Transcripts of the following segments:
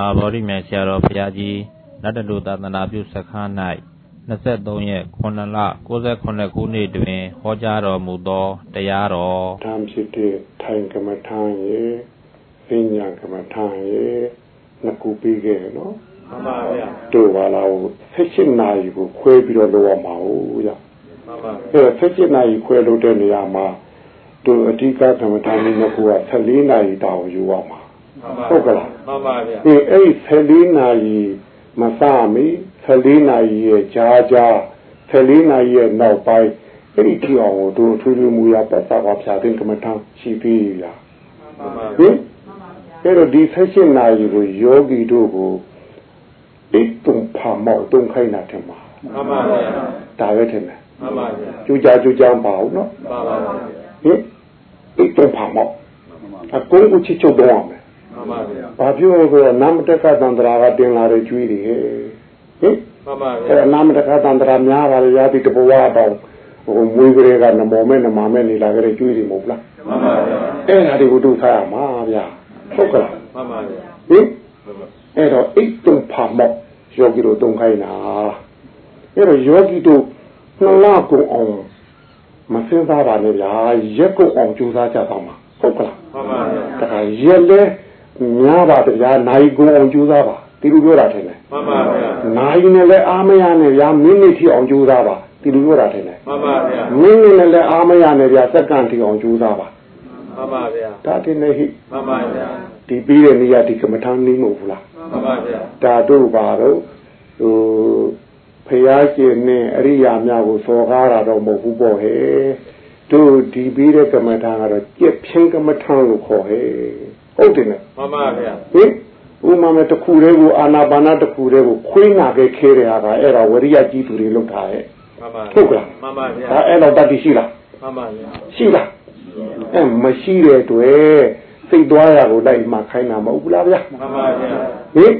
အာဘော်ရိမြန်ဆရာတော်ဘုရားကြီးနတ်တလူသာသနာပြုစခန်း၌23ရက်9လ69ခုနှစ်တွင်ဟောကြားတော်မူသောတရားတော်ဓမ္မဖြစ်တဲ့ထိုင်ကမ္မထာရေပညာကမ္မထာရေနှစ်ခုပြီးခဲ့နော်မှန်ပါဗျာတို့ပါလား16နာရီကိုခွဲပြီးတော့လုပ်ရမှာဟုတ်ကြမှန်ပါအဲ16နာရီခွဲလုပ်တဲ့နေရာမှာတို့အဓိကကမ္မထာနှစ်ခုက14နာရီတောင်ယူရမှာ ဟုတ်ကလားမှန်ပါဗျာအဲအဲ့14နာရီမစမီ14နာရီရဲ့ကြားကြား14နာရီရဲ့နောက်ပိုင်းအဲ့ဒီကြည့်အောင်တို့ထွေးထွေးမူရပတ်သက်ပါဖြာတဲ့ကမ္မထာရှိပြီဗျာမှန်ပါဟင်အဲ့တော့ဒီ16နာရီကိုယောဂီတို့ကိုအိတ်တုံဖာမောက်တုံခိုင်းတာထင်ပါမှန်ပါဗျာဒါပဲထင်တယ်မှန်ပါဗျာကျူကြကျူကြပါဦးနော်မှန်ပါဗျာဟင်အိတ်တုံဖာမောက်အကုန်ကိုချစ်ချုပ်တော့အောင် မှန်ပါဗျာဘာပြောဆိုတော့နာမတက္ကသန္တရာကတင်လာတဲ့ကျွေးတွေဟင်မှန်ပါဗျာအဲနာမတက္ကသန္တရာများပါလေရာဒီတဘဝတော့ဟိုမွေးကလေးကနမောမဲ့နမမဲ့နေလာကြတဲ့ကျွေးတွေမဟုတ်လားမှန်ပါဗျာအဲ့ဒါတွေကိုတို့ထားရမှာဗျာဟုတ်ကလားမှန်ပါဗျာဟင်အဲ့တော့အိတ်တုံဖာမောက်ယောဂီတို့တုံခိုင်းတာအဲ့တော့ယောဂီတို့နှလားကုန်အောင်မစင်စားပါနဲ့ဗျာရက်ကုန်အောင်ကြိုးစားကြပါမှာဟုတ်ကလားမှန်ပါဗျာဒါကရက်လဲ များပါဗျာနိုင်ကုန်အောင်ကြိုးစားပါဒီလိုပြောတာထင်တယ်မှန်ပါဗျာနိုင်နဲ့လည်းအားမရနဲ့ဗျာမိနစ်ထိအောင်ကြိုးစားပါဒီလိုပြောတာထင်တယ်မှန်ပါဗျာမိနစ်နဲ့လည်းအားမရနဲ့ဗျာစက္ကန့်ထိအောင်ကြိုးစားပါမှန်ပါဗျာဒါတင်နေဟိမှန်ပါဗျာဒီပြီးတဲ့နေရာဒီကမ္မထာနည်းမဟုတ်ဘူးလားမှန်ပါဗျာဒါတို့ပါတော့ဟိုဖရာရှင်နဲ့အရိယာများကိုစော်ကားတာတော့မဟုတ်ဘူးပေါ့ဟဲ့တို့ဒီပြီးတဲ့ကမ္မထာကတော့ကြက်ဖြင်းကမ္မထာလို့ခေါ်ဟဲ့ ဟုတ်တယ်နော်မှန်ပါဗျာဟင်ဥမာမဲ့တစ်ခုတည်းကိုအာနာပါနာတစ်ခုတည်းကိုခွေးနာခဲ့ခဲတဲ့ဟာကအဲ့ဒါဝရိယကြီးသူတွေလုပ်တာဟဲ့မှန်ပါဟုတ်ကလားမှန်ပါဗျာဒါအဲ့တော့တတ်ရှိလားမှန်ပါဗျာရှိလားအဲမရှိတဲ့တွေ့စိတ်သွားရကိုလိုက်မှခိုင်းတာမဟုတ်ဘူးလားဗျာမှန်ပါဗျာဟင်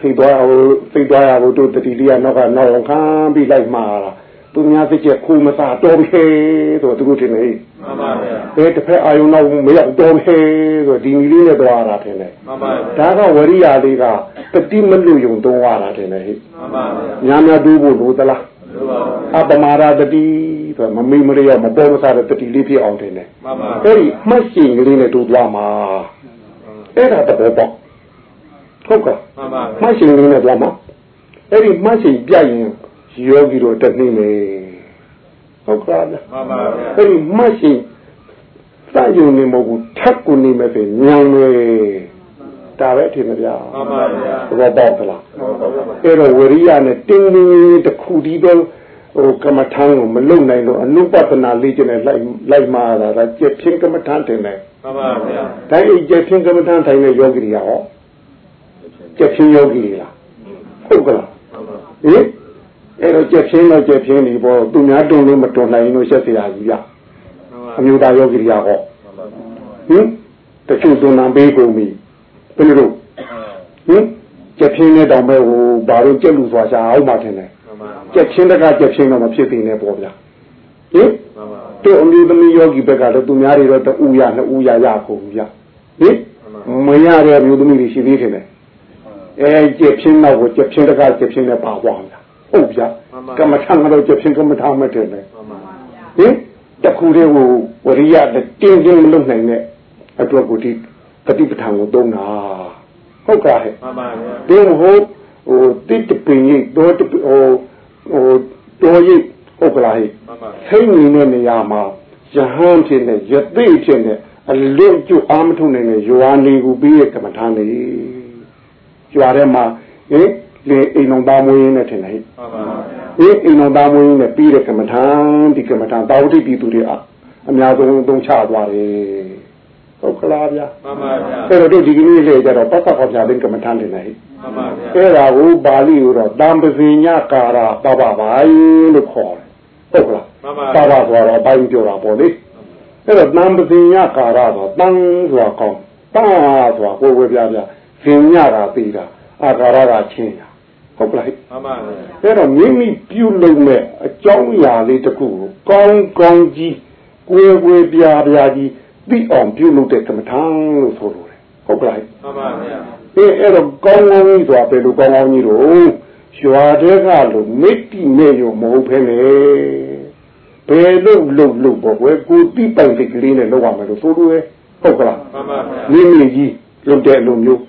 စိတ်သွားရကိုစိတ်သွားရကိုတို့တတိလေးကနောက်ကနောက်ခံပြီးလိုက်မှာလားသူများစိတ်ချက်ခုမစားတော်ပြီဆိုသူတို့ထင်နေ မှန်ပါဗျာဘယ်တစ်ဖက်အာယုံတော့မရောက်တော်ပြီဆိုဒီမီလေးနဲ့သွားတာထင်တယ်မှန်ပါဗျာဒါကဝရိယလေးကတတိမလို့ယုံသုံးရတာထင်တယ်ဟိမှန်ပါဗျာများများတူးဖို့လိုသလားလိုပါဘူးအပမာရတတိဆိုမမေ့မရမပေါ်မစားတဲ့တတိလေးဖြစ်အောင်ထင်တယ်မှန်ပါအဲ့ဒီမှတ်ရှင်ကလေးနဲ့တူသွားမှာအဲ့ဒါတဘောပေါ့ဟုတ်ကဲ့မှန်ပါမှတ်ရှင်ကလေးနဲ့သွားမှာအဲ့ဒီမှတ်ရှင်ပြရင်ယောဂီတို့တက်နေမယ် ဟုတ်ကဲ့မှန်ပါဗျာအဲ့ဒီမှတ်ရှင်စယုံနေမဟုတ်ဘူးထပ်ကိုနေမယ်ဆိုညံမယ်ဒါပဲထင်မဗျာမှန်ပါဗျာဘောပေါက်သလားအဲ့တော့ဝရိယနဲ့တင်းတင်းတစ်ခုဒီတော့ဟိုကမ္မထမ်းကိုမလုံနိုင်တော့အနုပဒနာလေးကျနဲ့လိုက်လိုက်မှာတာဒါကျက်ဖြင်းကမ္မထမ်းတင်တယ်မှန်ပါဗျာဒါအိကျက်ဖြင်းကမ္မထမ်းထိုင်တဲ့ယောဂီတွေဟောကျက်ဖြင်းယောဂီတွေလားဟုတ်ကလားဟင် အဲ့တော့ကြက်ဖြင်းတော့ကြက်ဖြင်းနေပေါ့သူများတွန်းလို့မတွန်းနိုင်လို့ရှက်စရာကြီးရအမျိုးသားယောဂီရဟောဟင်တချို့သွန်နံပေးကုန်ပြီဘယ်လိုလုပ်ဟင်ကြက်ဖြင်းနဲ့တောင်ပဲဟိုဘာလို့ကြက်လူစွာရှာအောင်မထင်နဲ့ကြက်ချင်းတကကြက်ချင်းတော့မဖြစ်သေးနဲ့ပေါ့ဗျာဟင်တို့အမျိုးသမီးယောဂီဘက်ကတော့သူများတွေတော့တူရနှစ်ဦးရရကုန်ဗျာဟင်မရတဲ့အမျိုးသမီးတွေရှိသေးတယ်အဲကြက်ချင်းတော့ကြက်ချင်းတကကြက်ချင်းနဲ့ပါသွားဗျာ ဟုတ်ဗျာကမ္မထံကတော့ကြက်ချင်းကမ္မထံမဲ့တယ်လေဟင်တခုတည်းကိုဝရိယတင်းတင်းမလုပ်နိုင်တဲ့အတွက်ကိုဒီတတိပဋ္ဌာန်ကိုသုံးတာဟုတ်ကဲ့ဟဲ့မှန်ပါဗျာဒီဟိုဟိုတိတပင်ကြီးတော့ဟိုဟိုတော်ရိပ်ဟုတ်ကလားဟိစိတ်နေတဲ့နေရာမှာယဟန်ဖြစ်နေယသိဖြစ်နေအလွတ်ကျွအာမထုံနေနေယွာနေကူပြီးရဲ့ကမ္မထာနေကျွာထဲမှာဟင် လေအိမ်တော်သားမွေးရင်းနဲ့ထင်တယ်ဟိဟင်အိမ်တော်သားမွေးရင်းနဲ့ပြီးတဲ့ကမ္မထာဒီကမ္မထာတာဝတိပြည်သူတွေအများဆုံးသုံးချသွားတယ်ဟုတ်ကလားဗျာမှန်ပါဗျာအဲ့တော့တို့ဒီကနေ့လေကြတော့ပတ်သက်ခေါ်ပြတဲ့ကမ္မထန်တင်နေမှန်ပါဗျာအဲ့ဒါကိုပါဠိလိုတော့တံပဇိညကာရပပပါယလို့ခေါ်တယ်ဟုတ်ကလားမှန်ပါပပဆိုတော့အပိုင်းပြောတာပေါ့လေအဲ့တော့တံပဇိညကာရဆိုတန်ဆိုတာကောင်းတန်ဆိုတာကိုယ်ဝေပြပြဇင်ညတာပြီးတာအာကာရကချင်းတာ ဟုတ်ကလားမှန်ပါဗျာအဲ့တော့မိမိပြုလုပ်မဲ့အကြောင်းအရာလေးတစ်ခုကိုကောင်းကောင်းကြီးကိုယ်ဝေပြပြကြီးသိအောင်ပြုလုပ်တဲ့ကမ္မထာလို့ဆိုလို့တယ်ဟုတ်ကလားမှန်ပါဗျာဟအေးအဲ့တော့ကောင်းကောင်းကြီးဆိုတာဘယ်လိုကောင်းကောင်းကြီးတော့ရွာတဲ့ကလို့မိတိမဲ့ရောမဟုတ်ဖ ೇನೆ ဘယ်လို့လုံလုံပေါ့ကွယ်ကိုတိပိုင်စိတ်ကလေးနဲ့လောက်ရမယ်လို့ဆိုလို့ဟုတ်ကလားမှန်ပါဗျာမိမိကြီးလုတ်တဲ့အလိုမျိုး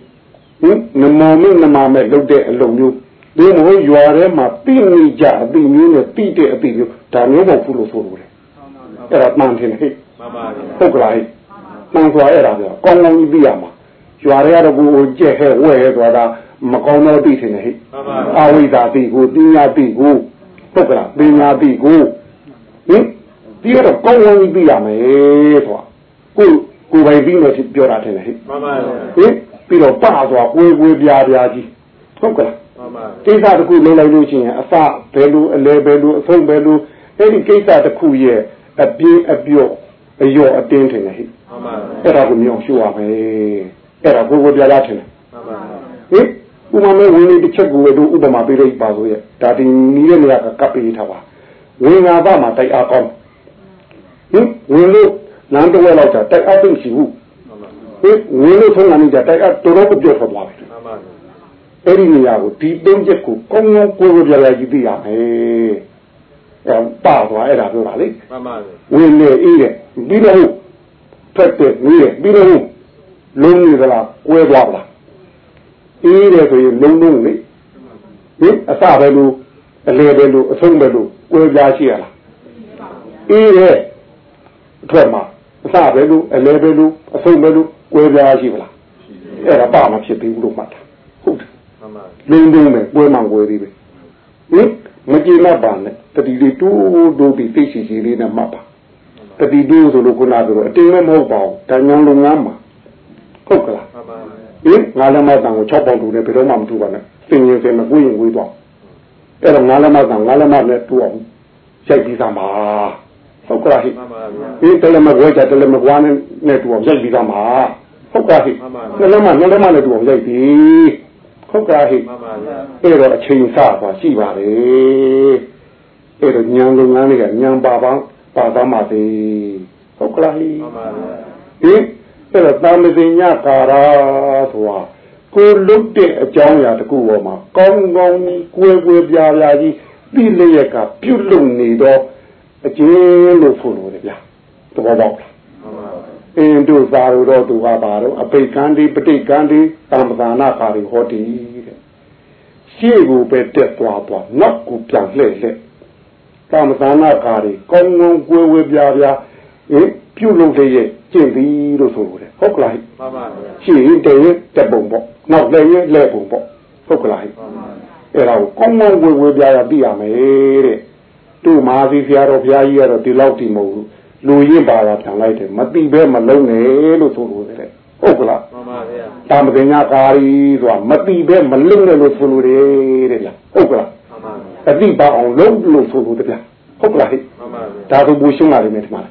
ဟင်နမောမင်းနမမဲ့လုတ်တဲ့အလိုမျိုး ဒီမဟုတ်ရွာထဲမှာတိမိကြအတိမျိုးနဲ့တိတဲ့အတိမျိုးဒါမျိုးမဟုတ်ဘူးလို့ဆိုလို့တယ်အဲ့ဒါမှန်တယ်ဟဲ့မှန်ပါဗျာဟုတ်ကလားဟဲ့မှန်စွာအဲ့ဒါပြောကောင်းကောင်းကြီးသိရမှာရွာထဲကတော့ကိုယ်ကြက်ဟဲ့ဝဲဟဲ့ဆိုတာမကောင်းတော့သိတယ်ဟဲ့မှန်ပါအာဝိဇ္ဇာတိကိုပညာတိကိုဟုတ်ကလားပညာတိကိုဟင်ဒီကတော့ကောင်းကောင်းကြီးသိရမယ်ဆိုတာကိုကိုယ်ပိုင်ပြီးမှပြောတာတယ်ဟဲ့မှန်ပါဗျာဟင်ပြီးတော့ပဆိုတာကိုယ်ကိုယ်ပြားပြားကြီးဟုတ်ကလားမှန်ပါ ကိစ္စတစ်ခုလုံးလိုက်လို့ရှိရင်အစဘယ်လိုအလဲဘယ်လိုအဆုံးဘယ်လိုအဲ့ဒီကိစ္စတစ်ခုရဲ့အပြင်းအပြော့အယော့အတင်းထင်တယ်ဟဲ့မှန်ပါအဲ့ဒါကိုမြောင်ရှိုးရမယ်အဲ့ဒါကိုယ်ကိုယ်ပြားပြားထင်တယ်မှန်ပါဟင်ဥပမာမဲ့ဝင်နေတစ်ချက်ကိုလည်းဥပမာပေးလိုက်ပါဆိုရဲ့ဒါဒီနီးတဲ့နေရာကကပ်ပေးထားပါဝင်ငါသားမှာတိုက်အားကောင်းဟင်ဝင်လို့လမ်းတစ်ဝက်လောက်ကြာတိုက်အားသိရှိဘူးမှန်ပါဟင်ဝင်လို့ဆုံးကနေကြာတိုက်အားတော်တော်ပြော့ထွက်သွားပြီမှန်ပါ အဲ့ဒီနေရာကိုဒီသုံးချက်ကိုကောင်းကောင်းကိုယ်ကိုယ်ပြပြကြည့်သိရမယ်အဲပါသွားအဲ့ဒါပြောတာလေမှန်ပါဝင်နေအေးတယ်ပြီးတော့ထွက်တယ်နေတယ်ပြီးတော့လုံးနေသလားကွဲသွားလားအေးတယ်ဆိုရင်လုံးလုံးလေဟင်အစပဲလို့အလေပဲလို့အဆုံးပဲလို့ကွဲပြားရှိရလားအေးတယ်အထွက်မှာအစပဲလို့အလေပဲလို့အဆုံးပဲလို့ကွဲပြားရှိမလားအဲ့ဒါပါမဖြစ်သေးဘူးလို့မှတ်တာဟုတ်တယ် မှန်ပါလုံးလုံးပဲပွဲမှန်ပွဲသေးပဲဟင်မကြည့်မှတ်ပါနဲ့တတိလေးတိုးတိုးပြီးသိရှိရှိလေးနဲ့မှတ်ပါတတိတိုးဆိုလို့ခုနကပြောအတင်းလည်းမဟုတ်ပါဘူးတန်ညာလုံငန်းမှာဟုတ်ကလားမှန်ပါဟင်ငါလည်းမတန်ကို6ပေါင်တူတယ်ဘယ်တော့မှမတူပါနဲ့စင်ရင်စင်မကွေးရင်ကွေးတော့အဲ့တော့ငါလည်းမတန်ငါလည်းမနဲ့တူအောင်ရိုက်ပြီးသားပါဟုတ်ကလားဟိမှန်ပါဗျာဒီတလည်းမကွေးကြတလည်းမကွာနဲ့နဲ့တူအောင်ရိုက်ပြီးသားပါဟုတ်ကလားဟိမှန်ပါနှလည်းမနှလည်းမနဲ့တူအောင်ရိုက်ပြီး ဟုတ်ကလားဟိမှန်ပါဗျာအဲ့တော့အချိန်စသွားရှိပါလေအဲ့တော့ညံလုပ်ငန်းတွေကညံပါပန်းပါသားမှသေးဟုတ်ကလားဟိမှန်ပါဗျာဟင်အဲ့တော့တာမသိညကာရာဆိုတာကိုလုတ်တဲ့အကြောင်းအရာတစ်ခုပေါ်မှာကောင်းကောင်းကြီးကွယ်ကွယ်ပြားပြားကြီးသိလျက်ကပြုတ်လုံနေတော့အကျဉ်းလို့ဆိုလို့လေဗျာသဘောပေါက်လားမှန်ပါ အင်းတို့သာရတော့သူကပါတော့အပိတ်ကံဒီပဋိကံဒီသံသနာခါရီဟောတီတဲ့ရှေ့ကိုပဲတက်သွားသွားနောက်ကိုပြန်လှည့်လှည့်သံသနာခါရီကောင်းကောင်းကွယ်ဝဲပြားပြားဟင်ပြုတ်လို့တည်းရဲ့ကျင့်ပြီးလို့ဆိုလို့တယ်ဟုတ်ကလားဟိမှန်ပါဗျာရှေ့ရင်တည်းရဲ့တက်ပုံပေါ့နောက်လည်းရဲ့လဲပုံပေါ့ဟုတ်ကလားဟိမှန်ပါအဲ့ဒါကိုကောင်းကောင်းကွယ်ဝဲပြားပြားသိရမယ်တဲ့တို့မဟာသီဆရာတော်ဘုရားကြီးကတော့ဒီလောက်တည်မဟုတ်ဘူး လူရင်းပါတာပြန်လိုက်တယ်မတိပဲမလုံးနဲ့လို့ဆိုလို့တယ်ဟုတ်ကလားမှန်ပါဗျာတာမတင်ညာကာရီဆိုတာမတိပဲမလုံးနဲ့လို့ဆိုလို့တယ်တဲ့လားဟုတ်ကလားမှန်ပါအတိပါအောင်လုံးလို့ဆိုလို့တယ်ဗျဟုတ်ကလားဟဲ့မှန်ပါဗျာဒါဆိုဘူရှင်းလာတယ်မယ်ဒီမှာ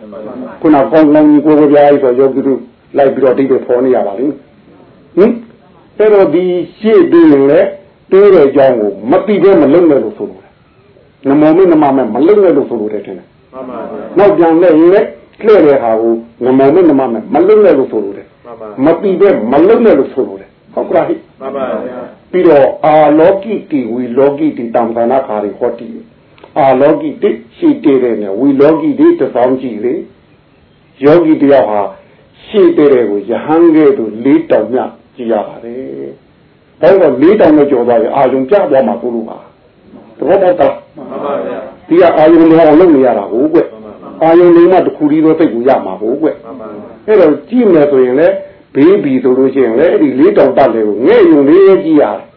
ခုနကောင်းကောင်းကြီးကိုယ်ကိုယ်ပြားကြီးဆိုယောဂီတို့လိုက်ပြီးတော့တိတ်တယ်ဖော်နေရပါလိမ့်ဟင်အဲ့တော့ဒီရှေ့ပြီးရင်လေတိုးတဲ့အကြောင်းကိုမတိပဲမလုံးနဲ့လို့ဆိုလို့တယ်နမောမိနမမဲ့မလုံးနဲ့လို့ဆိုလို့တယ်ထင်တယ် မှန်ပါဗျာနောက်ပြန်လဲရင်လေလှည့်တဲ့ဟာကိုငမောမိနမမဲ့မလုံးနဲ့လို့ဆိုလို့တယ်မှန်ပါမတိပဲမလုံးနဲ့လို့ဆိုလို့တယ်ဟုတ်ကလားဟိမှန်ပါဗျာပြီးတော့အာလောကိတိဝီလောကိတိတံသနာခါရီဟောတိအာလောကိတိရှိတည်တယ်နဲ့ဝီလောကိတိတစောင်းကြည့်လေယောဂီတယောက်ဟာရှိတည်တယ်ကိုယဟန်ကဲ့သို့လေးတောင်မြကြည့်ရပါတယ်။ဒါတော့လေးတောင်နဲ့ကြော်သွားရင်အာယုံပြသွားမှာကိုလိုပါ။တော့တော့တော့မှန်ပါဗျာ ဒီကအာယုံလောအောင်လုပ်နေရတာကိုကွမှန်ပါအာယုံလေးမှတစ်ခုဒီတော့သိကိုရမှာကိုကွမှန်ပါအဲ့တော့ကြည့်မယ်ဆိုရင်လေဘေးဘီဆိုလို့ရှိရင်လေအဲ့ဒီလေးတောင်တက်လေကိုငဲ့ယုံလေးကြည့်ရတယ်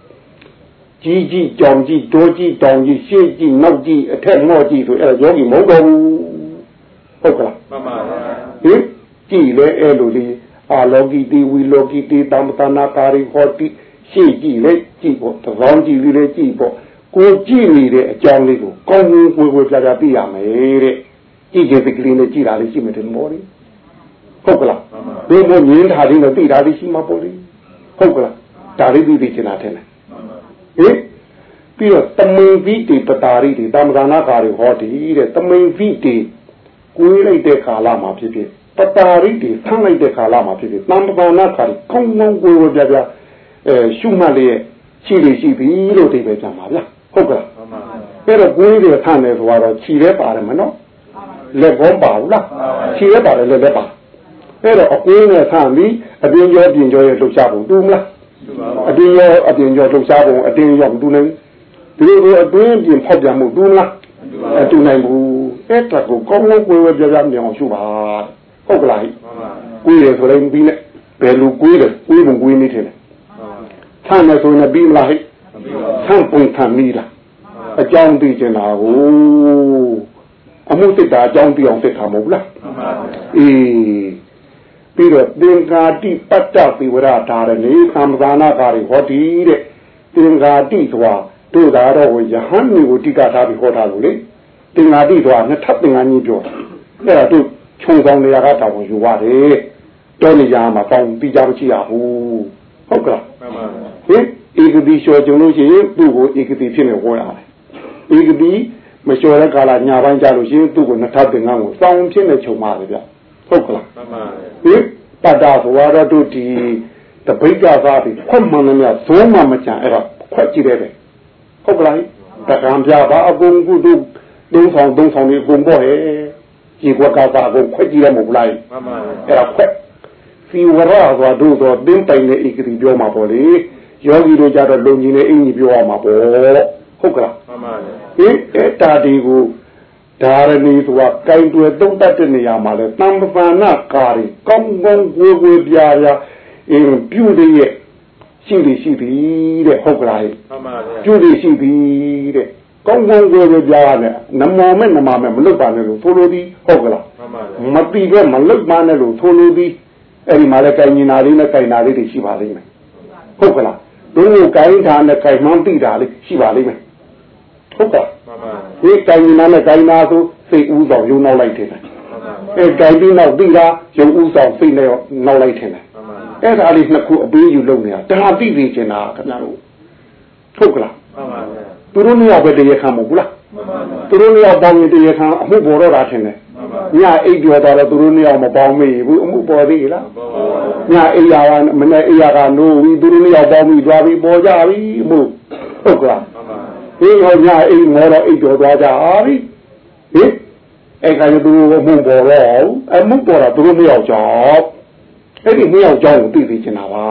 ကြီးကြီးကြောင်ကြီးတိုးကြီးတောင်ကြီးရှေ့ကြီးနောက်ကြီးအထက်မော့ကြီးဆိုအဲ့ဒါယောဂီမဟုတ်တော့ဘူးဟုတ်ကလားမှန်ပါဗျာဟင်ကြည်လေအဲ့လိုလေးအာလောကီတိဝီလောကီတိတမ္ပတနာကာရီဟောတိရှေ့ကြည်လေကြည်ပေါ့သဘောင်းကြည်လေးလေးကြည်ပေါ့ ကိုကြည်နေတဲ့အကြောင်းလေးကိုကောင်းကောင်းကိုယ်ကိုယ်ပြပြသိရမယ်တဲ့ကြည်ခြင်းစိတ်ကလေးနဲ့ကြည်တာလေးရှိမယ်တဲ့မော်လေးဟုတ်ကလားမှန်ပါဒီလိုမြင်တာလေးနဲ့သိတာလေးရှိမှာပေါ့လေဟုတ်ကလားဒါလေးသိသိချင်တာတဲ့ဟင်ပြီးတော့တမိန်ဗိတိပတာရိတိတမ္ပဒါနာကာရီဟောတိတဲ့တမိန်ဗိတိကိုယ်လိုက်တဲ့ကာလမှာဖြစ်ဖြစ်ပတာရိတိဆန်းလိုက်တဲ့ကာလမှာဖြစ်ဖြစ်တမ္ပဒါနာကာရီကောင်းကောင်းကိုယ်ကိုပြပြအဲရှုမှတ်လျက်ရှိလေရှိပြီလို့ဒီပဲပြန်ပါဗျာ ဟုတ်ကလားမှန်ပါဗျာအဲ့တော့ကိုယ်တွေဆန့်တယ်ဆိုတော့ခြီလဲပါတယ်မနော်လက်ကောပါဘူးလားခြီလဲပါတယ်လက်လည်းပါအဲ့တော့အကွင်းနဲ့ဆန့်ပြီးအတင်းကျော်ပြင်ကျော်ရဲ့လှုပ်ရှားပုံတူမလားသူပါပါအတင်းရောအတင်းကျော်လှုပ်ရှားပုံအတင်းရောတူနေဒီလိုလိုအတွင်းပြင်ဖောက်ပြန်မှုတူမလားအတူနိုင်ဘူးအဲ့ဒါကိုကောင်းကောင်းကိုယ်ဝဲပြပြမြောင်ရှုပါဟုတ်ကလားမှန်ပါကိုယ်ရဆိုရင်ပြီးနဲ့ဘယ်လိုကိုယ်လဲကိုယ်ဘုံကိုယ်နေတယ်မှန်ပါဆန့်တယ်ဆိုရင်ပြီးမလားဟဲ့ပြီးပါ ဆန့်ပုံဆန့်မိလားအကြောင်းသိချင်တာကိုအမှုစစ်တာအကြောင်းသိအောင်စစ်တာမဟုတ်ဘူးလားမှန်ပါအေးပြီးတော့သင်္ကာတိပတ္တပိဝရဓာရဏေသံသာနာကာရီဟောတိတဲ့သင်္ကာတိဆိုတာတို့သာတော့ယဟန်မျိုးကိုတိကထားပြီးဟောတာလို့လေသင်္ကာတိဆိုတာနှစ်ထပ်သင်္ကာကြီးပြောတာအဲ့ဒါတို့ခြုံဆောင်နေရတာတောင်ယူရတယ်တောနေရမှာပေါင်းပြီးကြမရှိရဘူးဟုတ်ကလားမှန်ပါဟင် ဧကတိလျှော်ကြုံလို့ရှိရင်သူ့ကိုဧကတိဖြစ်နေဟောရတယ်ဧကတိမလျှော်တဲ့ကာလညာပိုင်းကြလို့ရှိရင်သူ့ကိုနှစ်ထပ်သင်္ကန်းကိုစောင်းဖြစ်နေချုံပါတယ်ဗျဟုတ်ကလားမှန်ပါဟင်တတ္တာဆိုတော့တို့ဒီတပိဋကသာပြီးခွတ်မှန်နေမြဇုံးမှမချန်အဲ့တော့ခွက်ကြည့်တယ်ပဲဟုတ်ကလားတကံပြပါအကုန်ကုတို့သုံးဆောင်သုံးဆောင်ဒီအကုန်ပေါ့ဟဲ့ဒီကွက်ကသာအကုန်ခွက်ကြည့်ရမဟုတ်လားမှန်ပါအဲ့ဒါခွက်ဖီဝရဆိုတို့တော့တင်းတိုင်တဲ့ဧကတိပြောမှာပေါ့လေ ယောဂီတို့ကြတော့လုံကြီးနဲ့အင်ကြီးပြောရမှာပေါ့ဟုတ်ကလားမှန်ပါဟင်အဲ့တာဒီကိုဓာရဏီဆိုတာကင်တွယ်သုံးတတ်တဲ့နေရာမှာလဲတမ္ပပန္နကာရီကောင်းကောင်းကိုယ်ကိုယ်ပြာပြာအင်းပြုတဲ့ရဲ့ရှိပြီရှိပြီတဲ့ဟုတ်ကလားမှန်ပါဗျာပြုတဲ့ရှိပြီတဲ့ကောင်းကောင်းကိုယ်ကိုယ်ပြာနဲ့နမောမဲ့နမမဲ့မလွတ်ပါနဲ့လို့ဆိုလိုသည်ဟုတ်ကလားမှန်ပါမတိပဲမလွတ်ပါနဲ့လို့ဆိုလိုသည်အဲ့ဒီမှာလဲကင်ညီနာလေးနဲ့ကင်နာလေးတွေရှိပါလိမ့်မယ်ဟုတ်ကလား တို့ကိုကင်ထားနဲ့ကင်မှန်းတိတာလေးရှိပါလိမ့်မယ်ဟုတ်ကလားမှန်ပါဒီကိုင်နာနဲ့ကိုင်နာဆိုစိတ်ဥဆောင်ယုံနောက်လိုက်တယ်မှန်ပါအဲကိုင်ပြီးနောက်ပြီးတာယုံဥဆောင်စိတ်နဲ့နောက်လိုက်တယ်မှန်ပါအဲ့ဒါလေးနှစ်ခုအပေးယူလုပ်နေတာဒါသိသိချင်တာခင်ဗျားတို့ထုတ်ကလားမှန်ပါဗျာသူတို့နှစ်ယောက်ပဲတရားခံမဟုတ်ဘူးလားမှန်ပါသူတို့နှစ်ယောက်ပေါင်းရင်တရားခံအမှုပေါ်တော့တာထင်တယ်မှန်ပါ ညအိပ်ပြောတော့သူတို့နှစ်ယောက်မပေါင်းမိဘူးအမှုပေါ်သေးလားဘောပါညအိပ်ရကမနေ့အိပ်ရကနိုးပြီးသူတို့နှစ်ယောက်ပေါင်းပြီးသွားပြီးပေါ်ကြပြီအမှုဟုတ်ကလားမှန်ပါဒီဟောညအိမ်မောတော့အိပ်ကျော်သွားကြပြီဟင်အဲ့ကလည်းသူတို့အမှုပေါ်တော့အမှုပေါ်တော့သူတို့မရောက်ကြောက်အဲ့ဒီမရောက်ကြောက်ကိုသိသိချင်တာပါ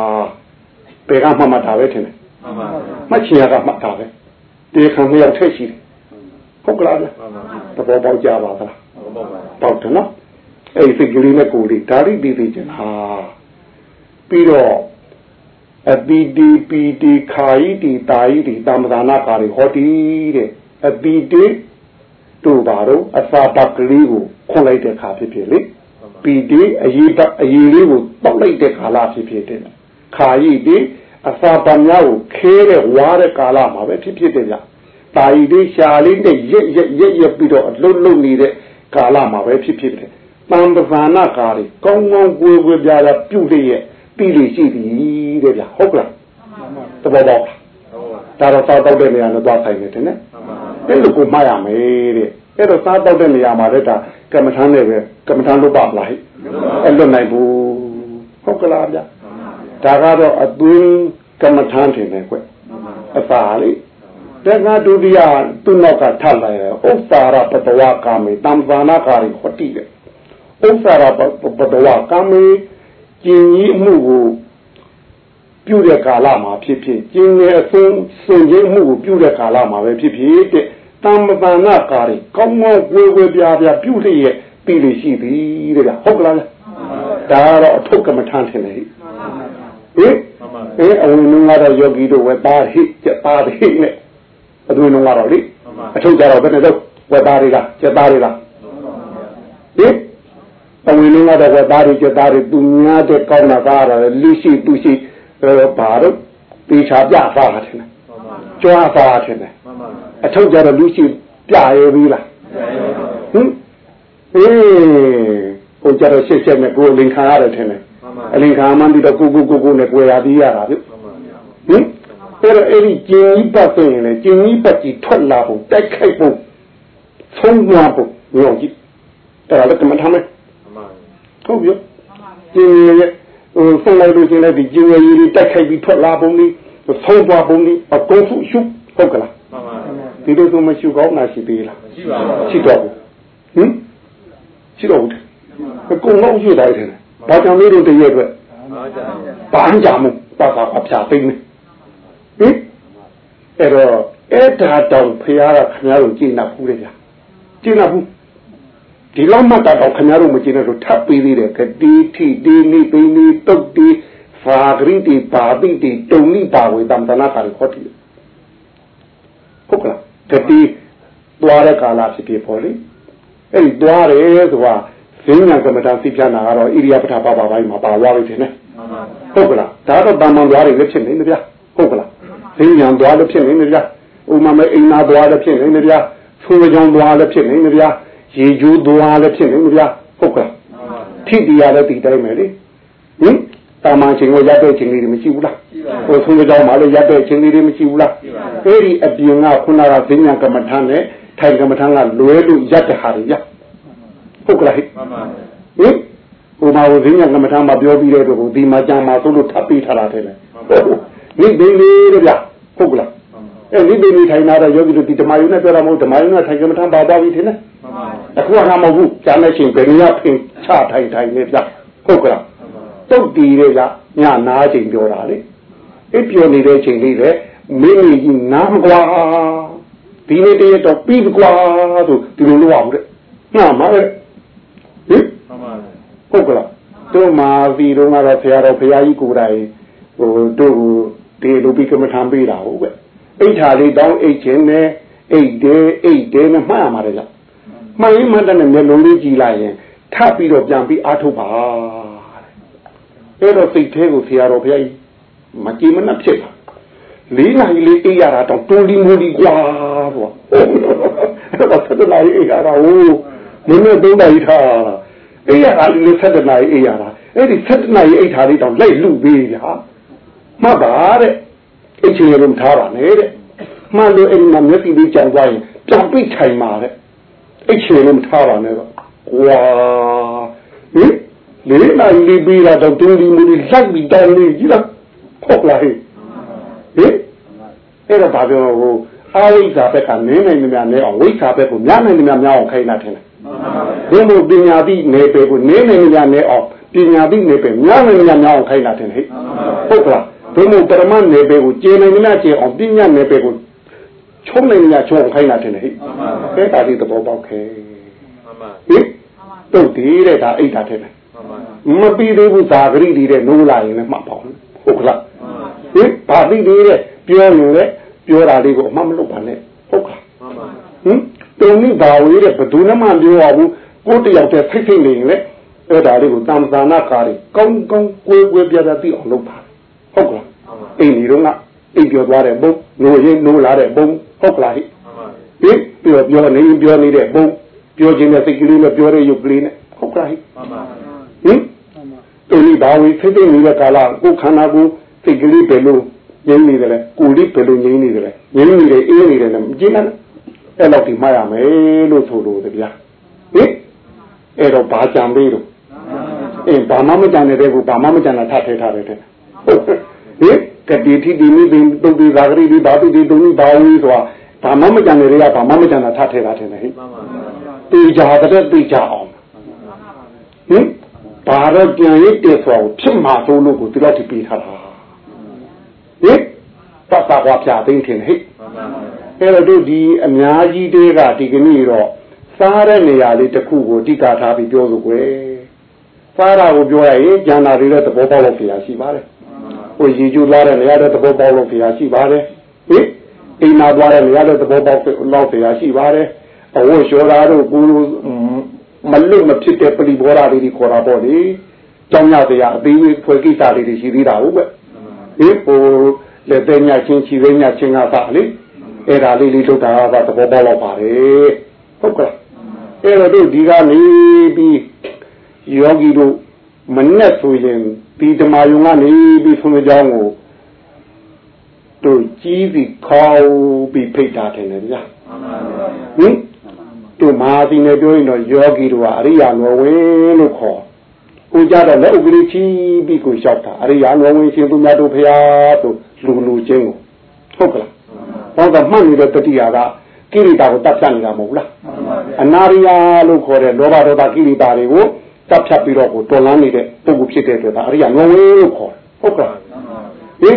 ဘယ်ကမှတ်မှတ်တာပဲထင်တယ်မှန်ပါမှတ်ချင်ရကမှတ်တာပဲတေခံမရောက်ထက်ရှိတယ်ဟုတ်ကလားဗျမှန်ပါသဘောပေါက်ကြပါသလားဘော ပါပေါက်တယ်နော်အဲ့ဒီစိတ်ကလေးနဲ့ကိုယ်လေးဒါရိသိသိချင်တာပြီးတော့အပိတိပိတိခာယိတိတာယိတိသမ္မဒါနာကာရီဟောတိတဲ့အပိတိတို့ပါတော့အစာပတ်ကလေးကိုခွန်လိုက်တဲ့ခါဖြစ်ဖြစ်လေပီတိအရေးပတ်အရေးလေးကိုတောက်လိုက်တဲ့ကာလဖြစ်ဖြစ်တဲ့ခာယိတိအစာပတ်များကိုခဲတဲ့ဝါတဲ့ကာလမှာပဲဖြစ်ဖြစ်တဲ့ဗျတာယိတိရှာလေးနဲ့ရက်ရက်ရက်ရက်ပြီးတော့အလုံးလုံးနေတဲ့ ကာလမှာပဲဖြစ်ဖြစ်တယ်တန်ပဇာနာကာရီကောင်းကောင်းကိုယ်ကိုယ်ပြားပြားပြုတဲ့ရဲ့ပြီးလို့ရှိသည်တဲ့ဗျဟုတ်ကလားသဘောပေါက်လားဘောပါဒါတော့စားတောက်တဲ့နေရာနဲ့သွားဆိုင်နေတယ်နော်မှန်ပါအဲ့လိုကိုမှတ်ရမယ်တဲ့အဲ့တော့စားတောက်တဲ့နေရာမှာလည်းဒါကမ္မထမ်းနဲ့ပဲကမ္မထမ်းလုပ်ပါမလားဟဲ့အဲ့လွတ်နိုင်ဘူးဟုတ်ကလားဗျဒါကတော့အသွင်းကမ္မထမ်းထင်တယ်ကွအသာလေး တက္ကဒုတိယသူနောက်ကထပ်လာရဥစ္စာရပတဝကာမေတံဇာနာကာရီဟောတိတဲ့ဥစ္စာရပတဝကာမေကျင်ကြီးမှုကိုပြုတဲ့ကာလမှာဖြစ်ဖြစ်ကျင်းတဲ့အဆုံးစွန့်ခြင်းမှုကိုပြုတဲ့ကာလမှာပဲဖြစ်ဖြစ်တဲ့တမ္ပန္နာကာရီကောင်းကောင်းဝေဝေပြားပြားပြုလျက်ပြီးလို့ရှိပြီတဲ့ဗျဟုတ်ကလားလဲဒါကတော့အထုပ်ကမ္မထမ်းထင်တယ်ဟိဟင်မှန်ပါအဲအဝင်လုံးကတော့ယောဂီတို့ဝက်သားဟိကျက်သားဟိနဲ့ အသွင်လုံးကတော့လေအထုပ်ကြတော့ဘယ်နဲ့တော့ဝက်သားတွေကကျက်သားတွေကဟင်အဝင်လုံးကတော့ဝက်သားတွေကျက်သားတွေသူများတဲ့ကောင်းတာကားတော့လူရှိသူရှိအဲဘာတော့တေချာပြသားတာထင်တယ်ကြွားသားထင်တယ်မှန်ပါအထုပ်ကြတော့လူရှိပြရဲပြီလားဟင်အေးဟိုကြတော့ရှက်ရှက်နဲ့ကိုယ်လင်ခံရတယ်ထင်တယ်မှန်ပါအလင်ခံမှန်းပြီးတော့ကိုကိုကိုကိုနဲ့ကိုယ်ရသေးရတာဗျမှန်ပါဟင် အဲ့တော့အဲ့ဒီကျင်ကြီးပတ်ဆိုရင်လေကျင်ကြီးပတ်ကြီးထွက်လာဖို့တိုက်ခိုက်ဖို့ဆုံးမဖို့ညောင်ကြည့်အဲ့ဒါလည်းကမ္မထမ်းမယ်မှန်ပါဟုတ်ပြီကျင်ကြီးရဲ့ဟိုဆုံးလိုက်လို့ချင်းလည်းဒီကျင်ရည်တွေတက်ခိုက်ပြီးထွက်လာပုံလေးဆုံးသွားပုံလေးအကုန်စုရှုဟုတ်ကလားမှန်ပါဒီလိုဆိုမရှိကောင်းတာရှိသေးလားရှိပါဘူးရှိတော့ဘူးဟင်ရှိတော့ဘူးအကုန်လုံးရှိတိုင်းတယ်ဘာကြောင့်လေးတို့တရက်အတွက်အားကြဘာမှကြမှုပါပါအဖျားသိမ့်နေ ဟင်အဲ့တော့အဲ့ဒါတောင်ဖရာကခင်ဗျားတို့ကြည်နာဘူးလေဗျာကြည်နာဘူးဒီလောက်မှတော့ခင်ဗျားတို့မကြည်နဲ့တော့ထပ်ပေးသေးတယ်ကတိထိတိနိပိနိတုတ်တိဖာဂရိတိပါတိတိတုံနိပါဝေတံတနာကာရခေါတိဟုတ်ကလားကတိသွားတဲ့ကာလဖြစ်ဖြစ်ပေါ်လေအဲ့ဒီသွားတယ်ဆိုတာဈဉ္ညာကမ္မတာသိပြနာကတော့ဣရိယာပထပါပါပိုင်းမှာပါသွားပြီထင်တယ်မှန်ပါဟုတ်ကလားဒါတော့တာမန်သွားတွေလည်းဖြစ်နေတယ်ဗျာဟုတ်ကလား ဈဉ္ညာသွားလည်းဖြစ်နေတယ်ဗျာဥမာမဲ့အိမ်နာသွားလည်းဖြစ်နေတယ်ဗျာဆွေကြောင်သွားလည်းဖြစ်နေတယ်ဗျာရေကျိုးသွားလည်းဖြစ်နေတယ်ဗျာဟုတ်ကလားထိတရားလည်းဒီတိုင်းပဲလေဟင်တာမန်ချင်းကိုရတဲ့ချင်းလေးတွေမရှိဘူးလားဟိုဆွေကြောင်မှလည်းရတဲ့ချင်းလေးတွေမရှိဘူးလားအဲ့ဒီအပြင်ကခုနကဈဉ္ညာကမ္မထမ်းနဲ့ထိုင်ကမ္မထမ်းကလွဲလို့ရတဲ့ဟာတွေဗျာဟုတ်ကလားဟိမှန်ပါဟင်ဟိုမှာဟိုဈဉ္ညာကမ္မထာမှာပြောပြီးတဲ့တော့ဒီမှာကြာမှာဆိုလို့ထပ်ပြီးထားတာတဲ့လေနိဗ္ဗိလေးတဲ့ဗျ ဟုတ်ကလားအဲနိဗ္ဗိလေးထိုင်လာတော့ယောဂီတို့ဒီဓမ္မယုံနဲ့ပြောတာမဟုတ်ဓမ္မယုံနဲ့ထိုင်ကမ္မထာပါသွားပြီထင်တယ်မှန်ပါအခုကမဟုတ်ဘူးကြာနေချင်းဘယ်နည်းဖင်ချထိုင်ထိုင်နေဗျဟုတ်ကလားတုတ်တီတဲ့ဗျညနာချိန်ပြောတာလေအိပ်ပြောနေတဲ့ချိန်လေးလေမင်းကြီးနားမကွာဒီနေ့တည်းတော့ပြီးကွာဆိုဒီလိုလုပ်အောင်တဲ့ညမှာလေဟင်မှန်ပါဟုတ်ကလားတို့မာသီတော့ကတော့ဆရာတော်ဘုရားကြီးကိုယ်တိုင်ဟိုတို့ကို ဒီလိုပြီးကမထမ်းပေးတာဟုတ်ပဲအိဋ္ဌာလေးတောင်းအိတ်ခြင်းနဲ့အိတ်တဲအိတ်တဲနဲ့မှတ်ရမှာလေကြောင့်မှန်ရင်မှတ်တဲ့မျက်လုံးလေးကြည့်လိုက်ရင်ထပ်ပြီးတော့ပြန်ပြီးအားထုတ်ပါတဲ့အဲ့တော့စိတ်သေးကိုဆရာတော်ဘုရားကြီးမကြည်မနှက်ဖြစ်လာလေးနိုင်လေးအိပ်ရတာတော့တွန်းလီမူလီကွာဆိုတော့အဲ့တော့ဆက်လာအိပ်ရတာဟိုမင်းနဲ့သုံးတိုင်းထားတာအိယာကလည်း7နာရီအိယာတာအဲ့ဒီ7နာရီအိတ်ထားလေးတောင်လိုက်လူပေးဗျာ မှတ်ပါတဲ့အိတ်ချင်ရုံထားပါနဲ့တဲ့မှန်လို့အဲ့ဒီမှာမျက်စိလေးကြံသွားရင်ပြန်ပိတ်ထိုင်ပါတဲ့အိတ်ချင်ရုံထားပါနဲ့တော့ဝါဟင်လေးနာရီလေးပေးတာတော့တင်းဒီမူလေးလိုက်ပြီးတောင်းလေးကြီးလားဟုတ်လားဟင်ဟင်အဲ့တော့ဘာပြောဟိုအာဝိဇ္ဇာဘက်ကနင်းနိုင်နေများနေအောင်ဝိဇ္ဇာဘက်ကိုများနိုင်နေများများအောင်ခိုင်းတာထင်တယ်ဘုံဘုပညာတိနေပေကိုနေနေကြနေအောင်ပညာတိနေပေများနေများများအောင်ခိုင်းတာတင်ဟဲ့ဟုတ်ကလား ဘုံဘုပရမနေပေကိုကျေနေများကျေအောင်ပညာနေပေကိုချုံနေများချုံအောင်ခိုင်းတာတင်ဟဲ့အဲဒါဒီသဘောပေါက်ခဲမှန်ပါဟင်တုတ်ဒီတဲ့ဒါအိတ်တာတဲ့မှန်ပါမပြီးသေးဘူးဇာဂရိဒီတဲ့နိုးလာရင်လည်းမှတ်ပါဘူးဟုတ်ကလားဟင်ဘာသိသေးတဲ့ပြောရင်လည်းပြောတာလေးကိုအမှမလုပ်ပါနဲ့ဟုတ်ကလားမှန်ပါဟင်တုံနိဘာဝေးတဲ့ဘယ်သူမှမပြောရဘူးကိုယ်တယောက်တည်းဖိတ်ဖိတ်နေရင်လေအဲ့ဒါလေးကိုတမ္ပဇာနာကာရီကောင်းကောင်းကိုယ်ကိုယ်ပြပြသိအောင်လုပ်ပါ ဟုတ်ကလားအိမ်ဒီတော့ကအိမ်ပြောသွားတဲ့ဘုံနိုးရင်နိုးလာတဲ့ဘုံဟုတ်ကလားဟိမှန်ပါဟင်ပြောပြောနေပြောနေတဲ့ဘုံပြောခြင်းနဲ့စိတ်ကလေးနဲ့ပြောတဲ့ရုပ်ကလေးနဲ့ဟုတ်ကလားဟိမှန်ပါဟင်တုံနိဘာဝေးဖိတ်ဖိတ်နေတဲ့ကာလကိုယ်ခန္ဓာကိုယ်စိတ်ကလေးပဲလို့ငြိမ်းနေတယ်လေကိုယ်လေးပဲလို့ငြိမ်းနေတယ်လေငြိမ်းနေတယ်အေးနေတယ်လည်းမကြည့်နဲ့အဲ့လောက်ဒီမှတ်ရမယ်လို့ဆိုလို့တဗျာဟင်အဲ့တော့ဘာကြံပေးတော့အင်းဘာမှမကြံနေတဲ့ကူဘာမှမကြံတာထပ်ထဲထားတယ်တဲ့ ဟင်ကတိတိဒီမိဘတုတ်ဒီသာဂရိဒီဘာတိဒီတုံးဒီဘာဝီဆိုတာဘာမှမကြံနေတွေကဘာမှမကြံတာထပ်ထဲထားတယ်ဟင်မှန်ပါတေချာတဲ့တေချာအောင်ဟင်ဘာတော့ကြံရစ်တယ်ဆိုတော့ဖြစ်မှာဆိုလို့ကိုဒီလောက်ထိပေးထားတာဟင်ပတ်တာကွာပြသိမ့်ထင်ဟဲ့မှန်ပါအဲ့တော့တို့ဒီအများကြီးတေးကဒီကနေ့တော့စားတဲ့နေရာလေးတစ်ခုကိုအဓိကထားပြီးပြောလို့ကွယ်စားတာကိုပြောရရင်ကျန်တာတွေလည်းသဘောပေါက်လို့ပြရရှိပါတယ် ဟိုရေကျူလာတဲ့နေရာတဲ့သဘောပေါက်လို့ပြရရှိပါတယ်ဟင်အိမ်နာသွားတဲ့နေရာတဲ့သဘောပေါက်လို့ပြရရှိပါတယ်အဝတ်လျှော်တာတို့ကိုမလွတ်မဖြစ်တဲ့ပရိဘောဓာလေးတွေခေါ်တာပေါ့လေကြောင်းရစရာအသေးသေးဖွယ်ကိစ္စလေးတွေရှိသေးတာဟုတ်ပဲဟင်ဟိုလက်သေးညချင်းချီသေးညချင်းကသာလေအဲ့ဒါလေးလေးထုတ်တာကသဘောပေါက်တော့ပါတယ်ဟုတ်ကဲ့အဲ့တော့တို့ဒီကနေပြီးယောဂီတို့မနဲ့ဆိုရင် ဒီဓမ္မယုံကနေပြီးဆုံးကြောင်းကိုတို့ကြီးပြီးခေါ်ပြီးဖိတ်တာတယ်ဗျာဟင်တို့မဟာသီနဲ့ပြောရင်တော့ယောဂီတို့ကအရိယာလောဝင်လို့ခေါ်ကိုကြတော့လက်ဥပရိချီပြီးကိုလျှောက်တာအရိယာတော်ဝင်ရှင်သူများတို့ဖရာတို့လူလူချင်းကိုဟုတ်ကလားဟောကမှတ်နေတဲ့တတိယကကိရိတာကိုတတ်ဖြတ်နေတာမဟုတ်လားအနာရိယာလို့ခေါ်တဲ့လောဘဒေါသကိရိတာတွေကို တတ်ဖြတ်ပြီးတော့ကိုတော်လန်းနေတဲ့ပုဂ္ဂိုလ်ဖြစ်တဲ့အတွက်ဒါအရိယာတော်ဝင်လို့ခေါ်ဟုတ်ကလားဟင်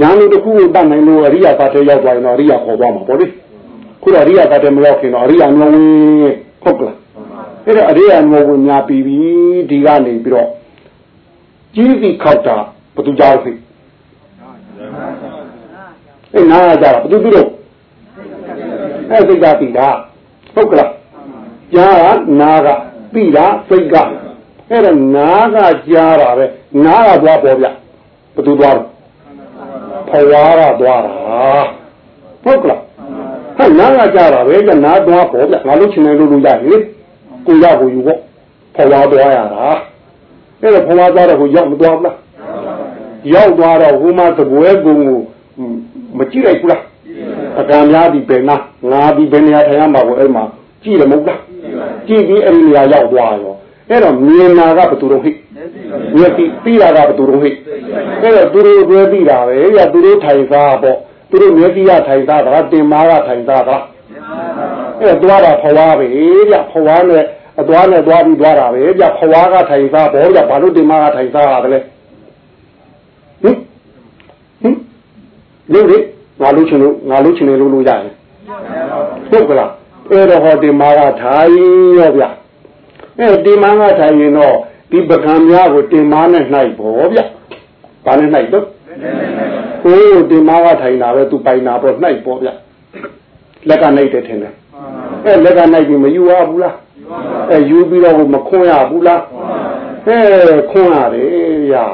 ရန်လူတစ်ခုကိုတတ်နိုင်လို့အရိယာပါတဲ့ရောက်သွားရင်တော့အရိယာခေါ်သွားမှာပေါ့လေခုတော့အရိယာပါတဲ့မရောက်ခင်တော့အရိယာတော်ဝင်ဟုတ်ကလားအဲ့တော့အရိယာတော်ဝင်ညာပြီးပြီဒီကနေပြီးတော့ကြီးစီခောက်တာဘသူကြောက်ဖြစ်အဲ့နားကြတာဘသူပြုလို့အဲ့စိတ်ကပြီးတာဟုတ်ကလားကြားကနားက ပြီးတာစိတ်ကအဲ့တော့နားကကြားတာပဲနားကသွားပေါ်ဗျဘသူသွားတော့ဖွာရသွားတာဟုတ်ကလားဟဲ့နားကကြားတာပဲကနားသွားပေါ်ဗျငါလို့ချင်တယ်လို့လို့ရတယ်လေကိုရကိုယူပေါ့ဖွာသွားရတာအဲ့တော့ဖွာသွားတော့ကိုရောက်မသွားဘူးလားရောက်သွားတော့ဟိုမှာသပွဲကုံကိုမကြည့်လိုက်ဘူးလားအကံများဒီပဲနာငါဒီဘယ်နေရာထိုင်ရမှာကိုအဲ့မှာကြည့်တယ်မဟုတ်လား ကြည့်ပြီးအဲ့ဒီနေရာရောက်သွားရောအဲ့တော့မြင်နာကဘယ်သူတော့ဟိမျက်စိပြီးတာကဘယ်သူတော့ဟိအဲ့တော့သူတို့တွဲပြီးတာပဲရသူတို့ထိုင်စားပေါ့သူတို့မျက်စိကထိုင်စားတာတင်မာကထိုင်စားတာအဲ့တော့သွားတာဖွာပဲဗျဖွာနဲ့အသွားနဲ့သွားပြီးသွားတာပဲဗျဖွာကထိုင်စားပေါ့ဗျဘာလို့တင်မာကထိုင်စားတာလဲဟင်ဟင်လူတွေငါလို့ချင်လို့ငါလို့ချင်တယ်လို့လို့ရတယ်ဟုတ်ကလား အဲ့တော့ဟောဒီမာကထိုင်ရောဗျအဲ့ဒီမာကထိုင်ရင်တော့ဒီပကံများကိုတင်မာနဲ့နှိုက်ပေါ့ဗျဘာနဲ့နှိုက်တော့ဟိုးတင်မာကထိုင်တာပဲသူပိုင်တာပေါ့နှိုက်ပေါ့ဗျလက်ကနှိုက်တယ်ထင်တယ်အဲ့လက်ကနှိုက်ပြီးမယူရဘူးလားအဲယူပြီးတော့မခွန်းရဘူးလားအဲခွန်းရတယ်ဗျာ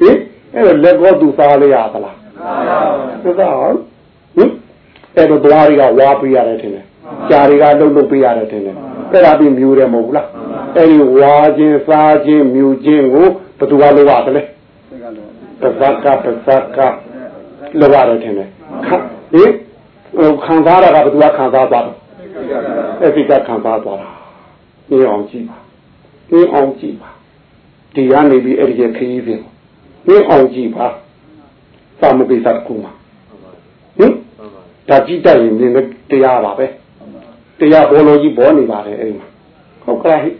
ဟင်အဲ့လက်ကောသူစားလေရသလားမှန်ပါဘူးဟင်အဲ့တော့သွားတွေကဝါပေးရတယ်ထင်တယ် ကြာတွေကလှုပ်လှုပ်ပေးရတယ်ထင်တယ်အဲ့ဒါပြီးမြူတယ်မဟုတ်ဘူးလားအဲ့ဒီဝါခြင်းစားခြင်းမြူခြင်းကိုဘယ်သူကလုပ်ရတယ်လဲပဇက်ကပဇက်ကလုပ်ရတယ်ထင်တယ်ဟင်ခံစားရတာကဘယ်သူကခံစားသွားတယ်အဲ့ဒီကခံစားသွားတာနေအောင်ကြည့်ပါနေအောင်ကြည့်ပါဒီကနေပြီးအဲ့ဒီရဲ့ခရီးစဉ်နေအောင်ကြည့်ပါသာမပိသတ်ကူမှာဟင်ဒါကြည့်တတ်ရင်မြင်တရားပါပဲ တရားဘောလုံးကြီးပေါ်နေပါတယ်အဲ့ဒီမှာဟုတ်ကဲ့အဲ့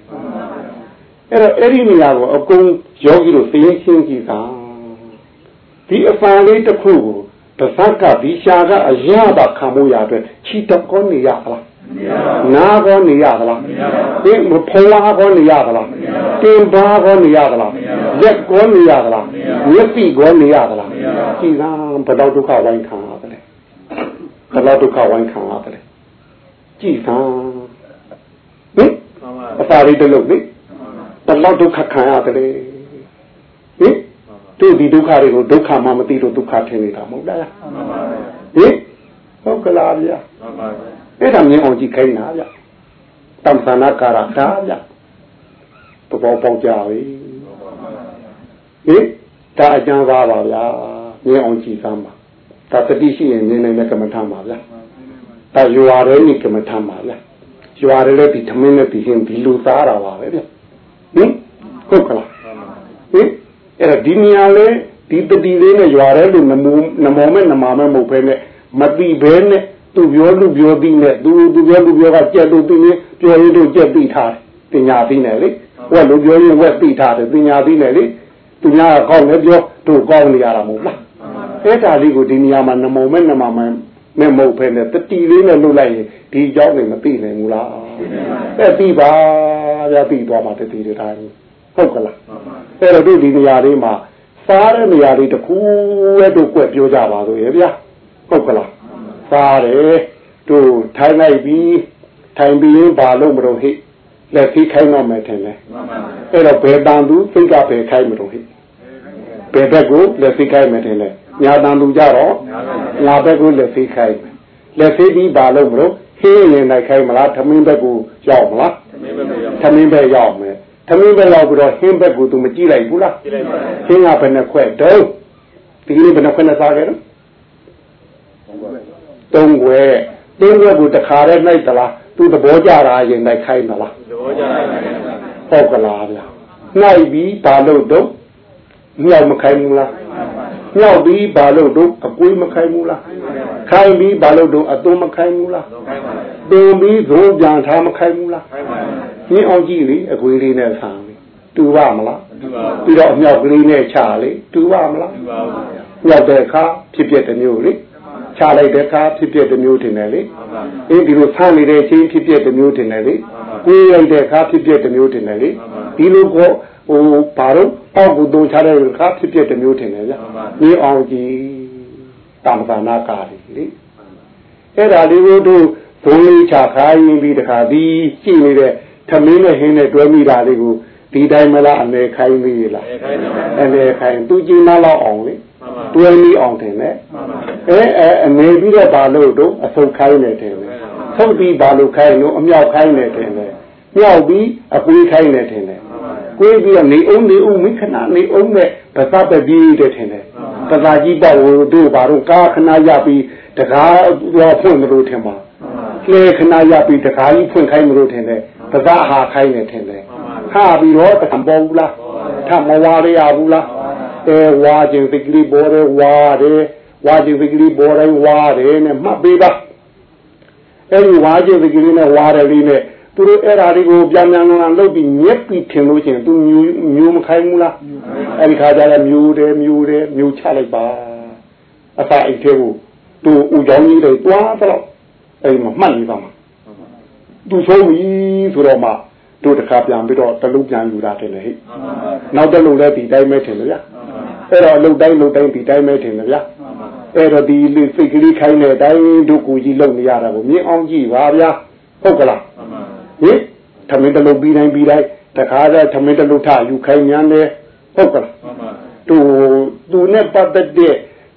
တော့အဲ့ဒီနေရာကိုအကုန်ယောဂီတို့သိရင်ရှင်းကြည့်တာဒီအဖန်လေးတစ်ခုကိုတစ်သက်ကဒီရှာကအရသာခံမှုရအတွက်ခြိတော့ကောနေရလားနာကောနေရသလားဒီမဖဝါကောနေရသလားတင်ပါကောနေရသလားလက်ကောနေရသလားမျက်စိကောနေရသလားကြည်လားဘယ်တော့ဒုက္ခဝိုင်းခံရတယ်ဘယ်တော့ဒုက္ခဝိုင်းခံရတယ် ကြည်သာဟင်အစာလေးတလုံးလေဘယ်တော့ဒုက္ခခံရတယ်ဟင်တို့ဒီဒုက္ခတွေကိုဒုက္ခမှမသိလို့ဒုက္ခထင်နေတာမဟုတ်လားဟင်ဟုတ်ကလားဗျာအဲ့ဒါမြင်အောင်ကြည့်ခိုင်းတာဗျတမ္ပနာကာရတာဗျပပေါပေါကြပြီဟင်ဒါအကျမ်းပါပါဗျာမြင်အောင်ကြည့်စမ်းပါဒါတတိရှိရင်မြင်နိုင်တဲ့ကမ္မထာပါဗျာ ဒါယူရတဲ့နိကမ္မထာပါဗျာယူရတဲ့ဒီသမင်းနဲ့ဒီဟင်းဒီလူသားတာပါပဲဗျဟင်ဟုတ်ကလားဟင်အဲ့တော့ဒီနေရာလေဒီတတိလေးနဲ့ရွာတဲ့လူနမောနမောမဲ့နမာမဲ့မဟုတ်ဘဲနဲ့မတိဘဲနဲ့သူပြောလူပြောပြီးနဲ့သူသူပြောလူပြောကကြက်လို့ပြီးနေပြောရလို့ကြက်ပြီးထားတယ်ပညာပြီးနဲ့လေဝက်လူပြောရင်ဝက်ပြီးထားတယ်ပညာပြီးနဲ့လေသူများကကောင်းတယ်ပြောတို့ကောင်းနေရတာမဟုတ်လားအဲ့ဒါလေးကိုဒီနေရာမှာနမောမဲ့နမာမဲ့ နဲ့မဟုတ်ဘဲနဲ့တတိလေးနဲ့လှုပ်လိုက်ရင်ဒီအကြောင်းတွေမသိနိုင်ဘူးလားအဲ့သိပါဗျာသိသွားမှတတိတွေတိုင်းဟုတ်ကလားအဲ့တော့ဒီနေရာလေးမှာစားတဲ့နေရာလေးတစ်ခုရဲ့တို့ကွက်ပြောကြပါဆိုရဗျာဟုတ်ကလားစားတယ်တို့ထိုင်လိုက်ပြီးထိုင်ပြီးရင်ဘာလုပ်မလို့ဟိလက်သေးခိုင်းတော့မယ်ထင်တယ်အဲ့တော့ဘယ်တန်သူစိတ်ကဘယ်ခိုင်းမလို့ဟိ ဘယ်ဘက်ကိုလက်သိခိုင်းမယ်ထင်လဲညာတန်လူကြတော့ညာဘက်ကိုလက်သိခိုင်းလက်သိပြီးပါလို့မလို့ဟင်းရင်လိုက်ခိုင်းမလားသမင်းဘက်ကိုရောက်မလားသမင်းဘက်ရောက်မယ်သမင်းဘက်ရောက်ပြီးတော့ဟင်းဘက်ကိုသူမကြည့်လိုက်ဘူးလားဟင်းကဘယ်နှခွက်တုံးဒီကနေ့ဘယ်နှခွက်နဲ့စားခဲ့တော့တုံးွယ်တုံးွယ်ကိုတခါတည်းလိုက်သလားသူသဘောကြတာရင်လိုက်ခိုင်းသလားသဘောကြတာဟုတ်ကလားဗျာနိုင်ပြီးဒါလို့တော့ မြောက်မခိုင်းဘူးလားမြောက်ပြီးဘာလို့တော့အကွေးမခိုင်းဘူးလားခိုင်းပြီးဘာလို့တော့အသွမခိုင်းဘူးလားတုံပြီးဇုံးပြန်ထားမခိုင်းဘူးလားညင်းအောင်ကြည့်လေအကွေးလေးနဲ့ဆံလေတူပါမလားပြီးတော့အမြောက်ကလေးနဲ့ချလေတူပါမလားမြောက်တဲ့အခါဖြစ်ပြတဲ့မျိုးလေချလိုက်တဲ့အခါဖြစ်ပြတဲ့မျိုးတင်တယ်လေအေးဒီလိုဆန်းနေတဲ့ချင်းဖြစ်ပြတဲ့မျိုးတင်တယ်လေကိုယ်ရိုက်တဲ့အခါဖြစ်ပြတဲ့မျိုးတင်တယ်လေဒီလိုကော ဟိုဘာလို့အောက်ကိုတုံချတဲ့အခါဖြစ်ပြတဲ့မျိုးတင်တယ်ဗျညင်းအောင်ကြည့်တာမသာနာကားလေအဲ့ဒါလေးကိုတို့ဘုံလေးချခိုင်းပြီးတခါဒီရှိနေတဲ့သမင်းနဲ့ဟင်းနဲ့တွဲမိတာလေးကိုဒီတိုင်းမလားအနေခိုင်းပြီလားအနေခိုင်းသူကြည့်မလောက်အောင်လေတွဲမိအောင်တင်တယ်အဲအဲအနေပြီးတော့ဘာလို့တော့အဆုတ်ခိုင်းနေတယ်လေဆုတ်ပြီးဘာလို့ခိုင်းလို့အမြောက်ခိုင်းနေတယ်လေမြောက်ပြီးအကွေးခိုင်းနေတယ်လေ ကွေးပြီးတော့နေအောင်နေအောင်မိခဏနေအောင်နဲ့ပသပကြီးတဲ့ထင်တယ်ပသာကြီးပေါ့တို့ဘာလို့ကားခဏရပြီးတကားတော့ဖွင့်မလို့ထင်ပါလေခဏရပြီးတကားကြီးဖွင့်ခိုင်းမလို့ထင်တယ်ပဇာဟာခိုင်းနေထင်တယ်ခါပြီးတော့တံပေါ်ဘူးလားထမဝါရရဘူးလားအဲဝါခြင်းစိတ်ကလေးပေါ်တယ်ဝါတယ်ဝါခြင်းစိတ်ကလေးပေါ်တိုင်းဝါတယ်နဲ့မှတ်ပေးပါအဲဒီဝါခြင်းစိတ်ကလေးနဲ့ဝါတယ်လေးနဲ့ သူတို့အဲ့ဓာတွေကိုပြန်ပြန်လာလုပ်ပြီးမြက်ပြီးထင်လို့ချင်းသူမျိုးမျိုးမခိုင်းဘူးလားအဲ့ဒီခါကျတော့မျိုးတယ်မျိုးတယ်မျိုးချလိုက်ပါအစာအိတ်သေးကိုသူဦးကြောင်းကြီးတွေတွားတော့အဲ့ဒီမှာမှတ်နေပါမှာသူဆုံးပြီဆိုတော့မှတို့တခါပြန်ပြီးတော့တလုံးပြန်ယူတာတယ်လေဟိနောက်တလုံးလည်းဒီတိုင်းပဲထင်တယ်ဗျာအဲ့တော့အလုတ်တိုင်းလုတ်တိုင်းဒီတိုင်းပဲထင်တယ်ဗျာအဲ့တော့ဒီလူစိတ်ကလေးခိုင်းတဲ့အတိုင်းတို့ကိုကြီးလုံနေရတာကိုမြင်အောင်ကြည့်ပါဗျာဟုတ်ကလား ဟင်ထမင်းတလုံးပြီးတိုင်းပြီးတိုင်းတခါတည်းထမင်းတလုံးထယူခိုင်းမြန်တယ်ဟုတ်ကလားသူသူနဲ့ပတ်သက်တဲ့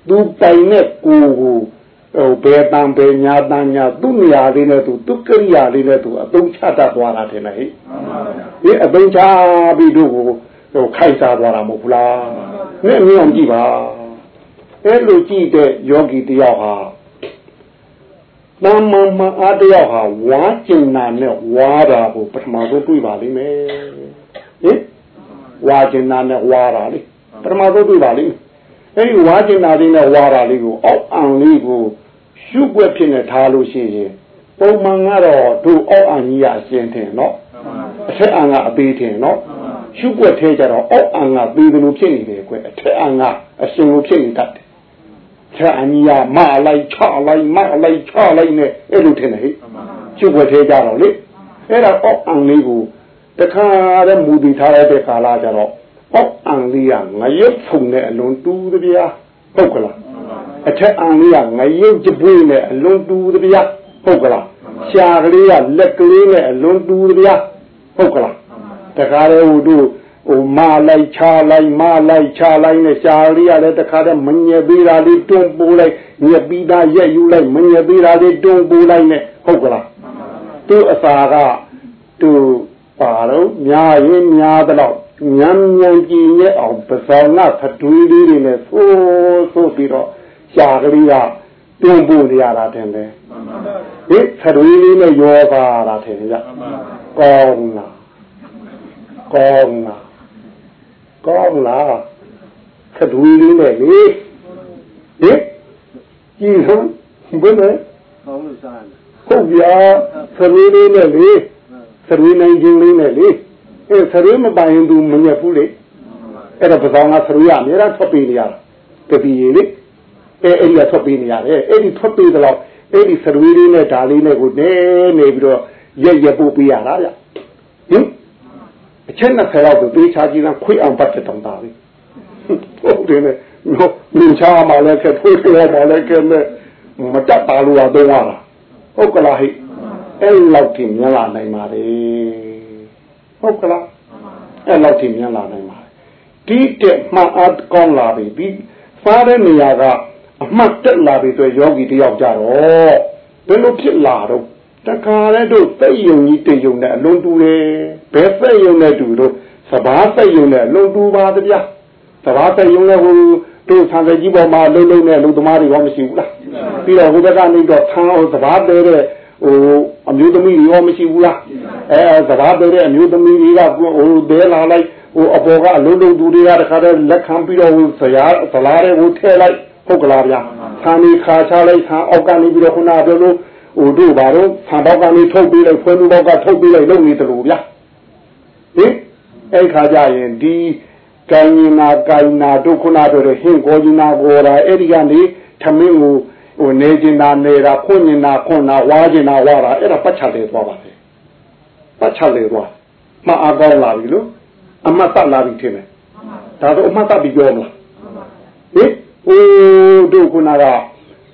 သူပိုင်တဲ့ကိုကိုဟိုဘယ်တန်ဘယ်ညာတန်ညာသူ့နေရာလေးနဲ့သူသူကိရိယာလေးနဲ့သူအသုံးချတတ်သွားတာတယ်လေဟိဒီအသုံးချပြီးတို့ကိုဟိုခိုက်စားသွားတာမဟုတ်ဘူးလားနဲ့မြင်အောင်ကြည့်ပါအဲ့လိုကြည့်တဲ့ယောဂီတယောက်ဟာ တမ္မမအားတယောက်ဟာဝါကျင်နာနဲ့ဝါတာကိုပထမဆုံးတွေ့ပါလိမ့်မယ်ဟင်ဝါကျင်နာနဲ့ဝါတာလေပထမဆုံးတွေ့ပါလိမ့်မယ်အဲ့ဒီဝါကျင်နာလေးနဲ့ဝါတာလေးကိုအောက်အံလေးကိုရှုွက်ဖြစ်နေထားလို့ရှိရင်ပုံမှန်ကတော့တို့အောက်အံကြီးရအရှင်းတယ်နော်အထက်အံကအသေးတယ်နော်ရှုွက်သေးကြတော့အောက်အံကသေးတယ်လို့ဖြစ်နေတယ်ကွအထက်အံကအရှင်လို့ဖြစ်နေတတ်တယ် ထက်အံကြီးရမလိုက်ချလိုက်မလိုက်ချလိုက်နဲ့အဲ့လိုထင်တယ်ဟဲ့ရှုွက်သေးကြတော့လေအဲ့ဒါအောက်အံလေးကိုတခါတည်းမူတည်ထားရတဲ့ကာလကြတော့အောက်အံလေးကငရုတ်ဖုံနဲ့အလွန်တူးတပြားဟုတ်ကလားအထက်အံလေးကငရုတ်ကြပွေးနဲ့အလွန်တူးတပြားဟုတ်ကလားရှာကလေးကလက်ကလေးနဲ့အလွန်တူးတပြားဟုတ်ကလားတခါတည်းဟိုတို့ ဟိုမလိုက်ချလိုက်မလိုက်ချလိုက်နဲ့ရှာလေးကလည်းတခါတည်းမညက်သေးတာလေးတွန်းပိုးလိုက်ညက်ပြီးသားရက်ယူလိုက်မညက်သေးတာလေးတွန်းပိုးလိုက်နဲ့ဟုတ်ကလားသူ့အစာကသူပါတော့များရင်များတော့ညံညံကြည်ရဲ့အောင်ပဇောနာဖတွေးလေးတွေနဲ့ဆိုးဆိုးပြီးတော့ရှာကလေးကတွန်းပို့နေရတာတင်တယ်ဟိဖတွေးလေးနဲ့ယောဂါတာတင်ကြကောင်းလားကောင်းလား ကောင်းလားဖတွေးလေးနဲ့လေဟိကြည့်ဆုံးဘယ်နဲ့ကောင်းလို့စားဟုတ်ဗျာဖတွေးလေးနဲ့လေဖတွေးနိုင်ခြင်းလေးနဲ့လေအဲဆရွေးမပိုင်ရင်သူမညက်ဘူးလေအဲ့တော့ပဇောင်းကဆရွေးရအများအားထွက်ပေးနေရတာတပီရေလေအဲအဲ့ဒီကထွက်ပေးနေရတယ်အဲ့ဒီထွက်ပေးတော့အဲ့ဒီဆရွေးလေးနဲ့ဓာလေးနဲ့ကိုနေနေပြီးတော့ရက်ရက်ပို့ပေးရတာဗျဟင် အချက်နဲ့ဆယ်လောက်ကိုပေးချကြည့်လားခွေးအောင်ပတ်တဲ့တောင်သားလေးဟုတ်တယ်နဲ့လူချာမှလည်းခက်ဖို့တယ်မှလည်းခက်နဲ့မတတ်ပါလို့တော့ရတာဟုတ်ကလားဟိအဲ့လောက်ထိမြင်လာနိုင်ပါလေဟုတ်ကလားအဲ့လောက်ထိမြန်လာနိုင်ပါတယ်ဒီတက်မှန်အားကောင်းလာပြီပြီးစားတဲ့နေရာကအမှတ်တက်လာပြီဆိုယောဂီတယောက်ကြတော့ဘယ်လိုဖြစ်လာတော့တခါတည်းတို့သိယုံကြီးတေယုံနဲ့အလွန်တူတယ် ဘယ်သိယုံနဲ့တူတော့စဘာသိယုံနဲ့အလွန်တူပါတဗျာစဘာသိယုံနဲ့ဟိုတို့ဆံကြီးပေါ်မှာလုံးလုံးနဲ့လူသမားတွေရောမရှိဘူးလားပြီးတော့ဟိုဘက်ကနေတော့ဆံဟိုစဘာတဲတဲ့ဟိုအမျိုးသမီးတွေရောမရှိဘူးလားအဲစကားပြောတဲ့အမျိုးသမီးတွေကဟိုဒဲလာလိုက်ဟိုအပေါ်ကအလုံးလုံးသူတွေကတခါတည်းလက်ခံပြီးတော့ဟိုဇရာဇလားတွေကိုထည့်လိုက်ဟုတ်ကလားဗျာဆံဒီခါချလိုက်ဆံအောက်ကနေပြီးတော့ခုနပြောလို့ဟိုတို့ဘာတော့ဆံပေါက်ကနေထုတ်ပြီးလိုက်ဖွင့်ပေါက်ကထုတ်ပြီးလိုက်လုပ်နေတယ်လို့ဗျာ ဟင်အဲ့ခါကျရင်ဒီကိုင်းနာကိုင်းနာတို့ခုနပြောတဲ့ဟင်ကိုကြီးနာကိုရာအဲ့ဒီကနေထမင်းကိုဟိုနေကျင်နာနေတာခွင့်ကျင်နာခွင့်နာဝါကျင်နာဝါတာအဲ့ဒါပတ်ချတယ်သွားပါလေပတ်ချလေသွားမအားကောင်းလာပြီလို့အမတ်တလာပြီထင်တယ်ဒါတော့အမတ်တပြီးပြောမလားဟင်ဟိုတို့ခုနက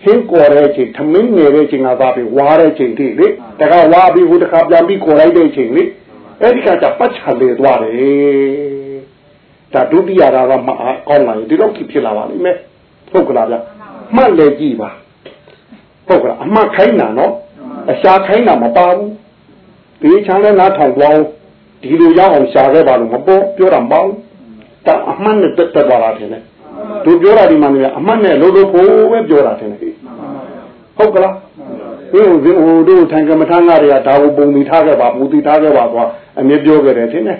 ဟင်းကော်တဲ့ချိန်ထမင်းငယ်တဲ့ချိန်ကသာပြီးဝါတဲ့ချိန်တိလေတခါဝါပြီးဟိုတခါပြန်ပြီးခေါ်လိုက်တဲ့ချိန်လေ အဲ့ဒီကကြပတ်ချလေသွားတယ်ဒါဒုတိယရာကမအားကောင်းလာရင်ဒီတော့ဖြစ်လာပါလိမ့်မယ်ဟုတ်ကလားဗျမှတ်လေကြည့်ပါဟုတ်ကလားအမှတ်ခိုင်းတာနော်အရှာခိုင်းတာမပါဘူးဒီချမ်းလဲနားထောင်သွားအောင်ဒီလိုရအောင်ရှာခဲ့ပါလို့မပေါ်ပြောတာမပေါ့ဒါအမှန်နဲ့တက်တက်သွားတာထင်တယ်သူပြောတာဒီမှာနေအမှန်နဲ့လို့လို့ကိုပဲပြောတာထင်တယ်ဟုတ်ကလားဟိုဟိုတို့ထိုင်ကမ္မထမ်းကတွေကဒါကိုပုံမိထားခဲ့ပါပူတည်ထားခဲ့ပါကွာ အမြဲပြောခဲ့တယ်ထင်တယ်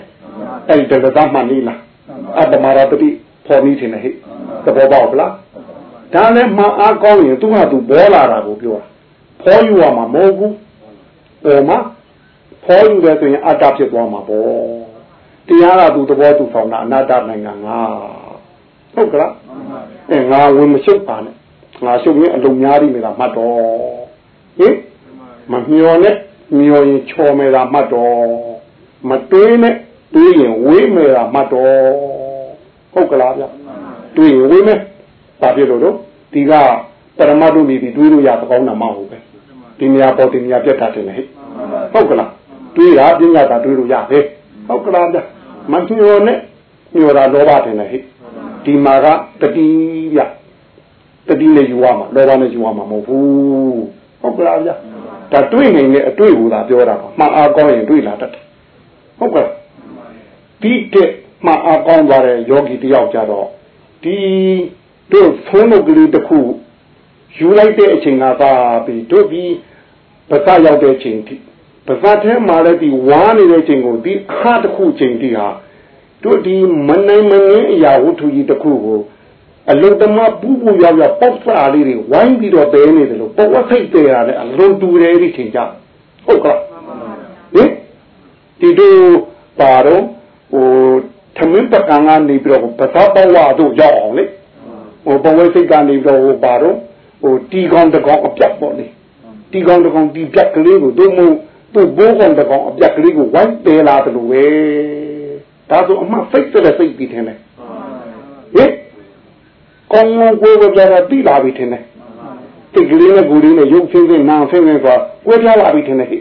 အဲ့ဒီတက္ကသမှန်လေးလားအပ္ပမာရတတိဖော်ပြီးထင်တယ်ဟဲ့သဘောပေါက်လားဒါလည်းမအားကောင်းရင်သူ့ဟာသူဘောလာတာကိုပြောတာဖော်ယူရမှာမဟုတ်ဘူးပေါ်မှာဖော်ယူတယ်ဆိုရင်အတ္တဖြစ်သွားမှာပေါ့တရားကသူသဘောသူဆောင်တာအနတ္တနိုင်ငံငါဟုတ်ကလားအဲငါဝင်မရှုပ်ပါနဲ့ငါရှုပ်ရင်အလုံးများပြီးနေတာမှတ်တော့ဟင်မမျောနဲ့မျောရင်ချော်မယ်တာမှတ်တော့ မတွေးနဲ့တွေးရင်ဝေးမယ်တာမှတ်တော့ဟုတ်ကလားဗျတွေးရင်ဝေးမယ်ဘာဖြစ်လို့တော့ဒီကပရမတ်တို့နေပြီးတွေးလို့ရသကောင်းတာမဟုတ်ပဲဒီနေရာပေါ်ဒီနေရာပြတ်တာတင်လေဟုတ်ကလားတွေးတာပညာတာတွေးလို့ရတယ်ဟုတ်ကလားဗျမမျောနဲ့မျောတာလောဘတင်လေဟိဒီမှာကတတိဗျတတိနဲ့ယူရမှာလောဘနဲ့ယူရမှာမဟုတ်ဘူးဟုတ်ကလားဗျဒါတွေးနေတဲ့အတွေ့ကိုသာပြောတာပါမှန်အားကောင်းရင်တွေးလာတတ်တယ် ဟုတ်ကဲ့ဒီတဲ့မှန်အားကောင်းသွားတဲ့ယောဂီတယောက်ကြတော့ဒီတို့ဖုံးလို့ကလေးတစ်ခုယူလိုက်တဲ့အချိန်ကသာပြီးတို့ပြီးပစရောက်တဲ့အချိန်ထိပစထဲမှာလည်းဒီဝါနေတဲ့ချိန်ကိုဒီအခတစ်ခုချိန်ထိဟာတို့ဒီမနိုင်မငင်းအရာဝတ္ထုကြီးတစ်ခုကိုအလုံးသမားပူပူရောက်ရောက်ပေါက်စာလေးတွေဝိုင်းပြီးတော့တဲနေတယ်လို့ပေါ်ဝစိတ်တဲရတယ်အလုံးတူတယ်ဒီချိန်ကြဟုတ်ကဲ့ဟင် ဒီတို့ပါတော့ဟိုသမင်းပကံကနေပြီးတော့ပသာပဝါတို့ရောက်အောင်လေဟိုပေါ်ဝစိတ်ကနေပြီးတော့ဟိုပါတော့ဟိုတီကောင်တကောင်အပြတ်ပေါ့လေတီကောင်တကောင်တီပြက်ကလေးကိုတို့မို့သူ့ဘိုးကောင်တကောင်အပြက်ကလေးကိုဝိုင်းတဲလာတယ်လို့ပဲဒါဆိုအမှစိတ်တဲ့စိတ်ပြီးထင်တယ်ဟင်ကောင်းကောင်းကိုယ်ကိုကြတာတိလာပြီထင်တယ်တိတ်ကလေးနဲ့ကိုယ်လေးနဲ့ရုပ်ဆင်းဆင်းနာဆင်းဆင်းဆိုတာကိုယ်ပြလာပြီထင်တယ်ဟိ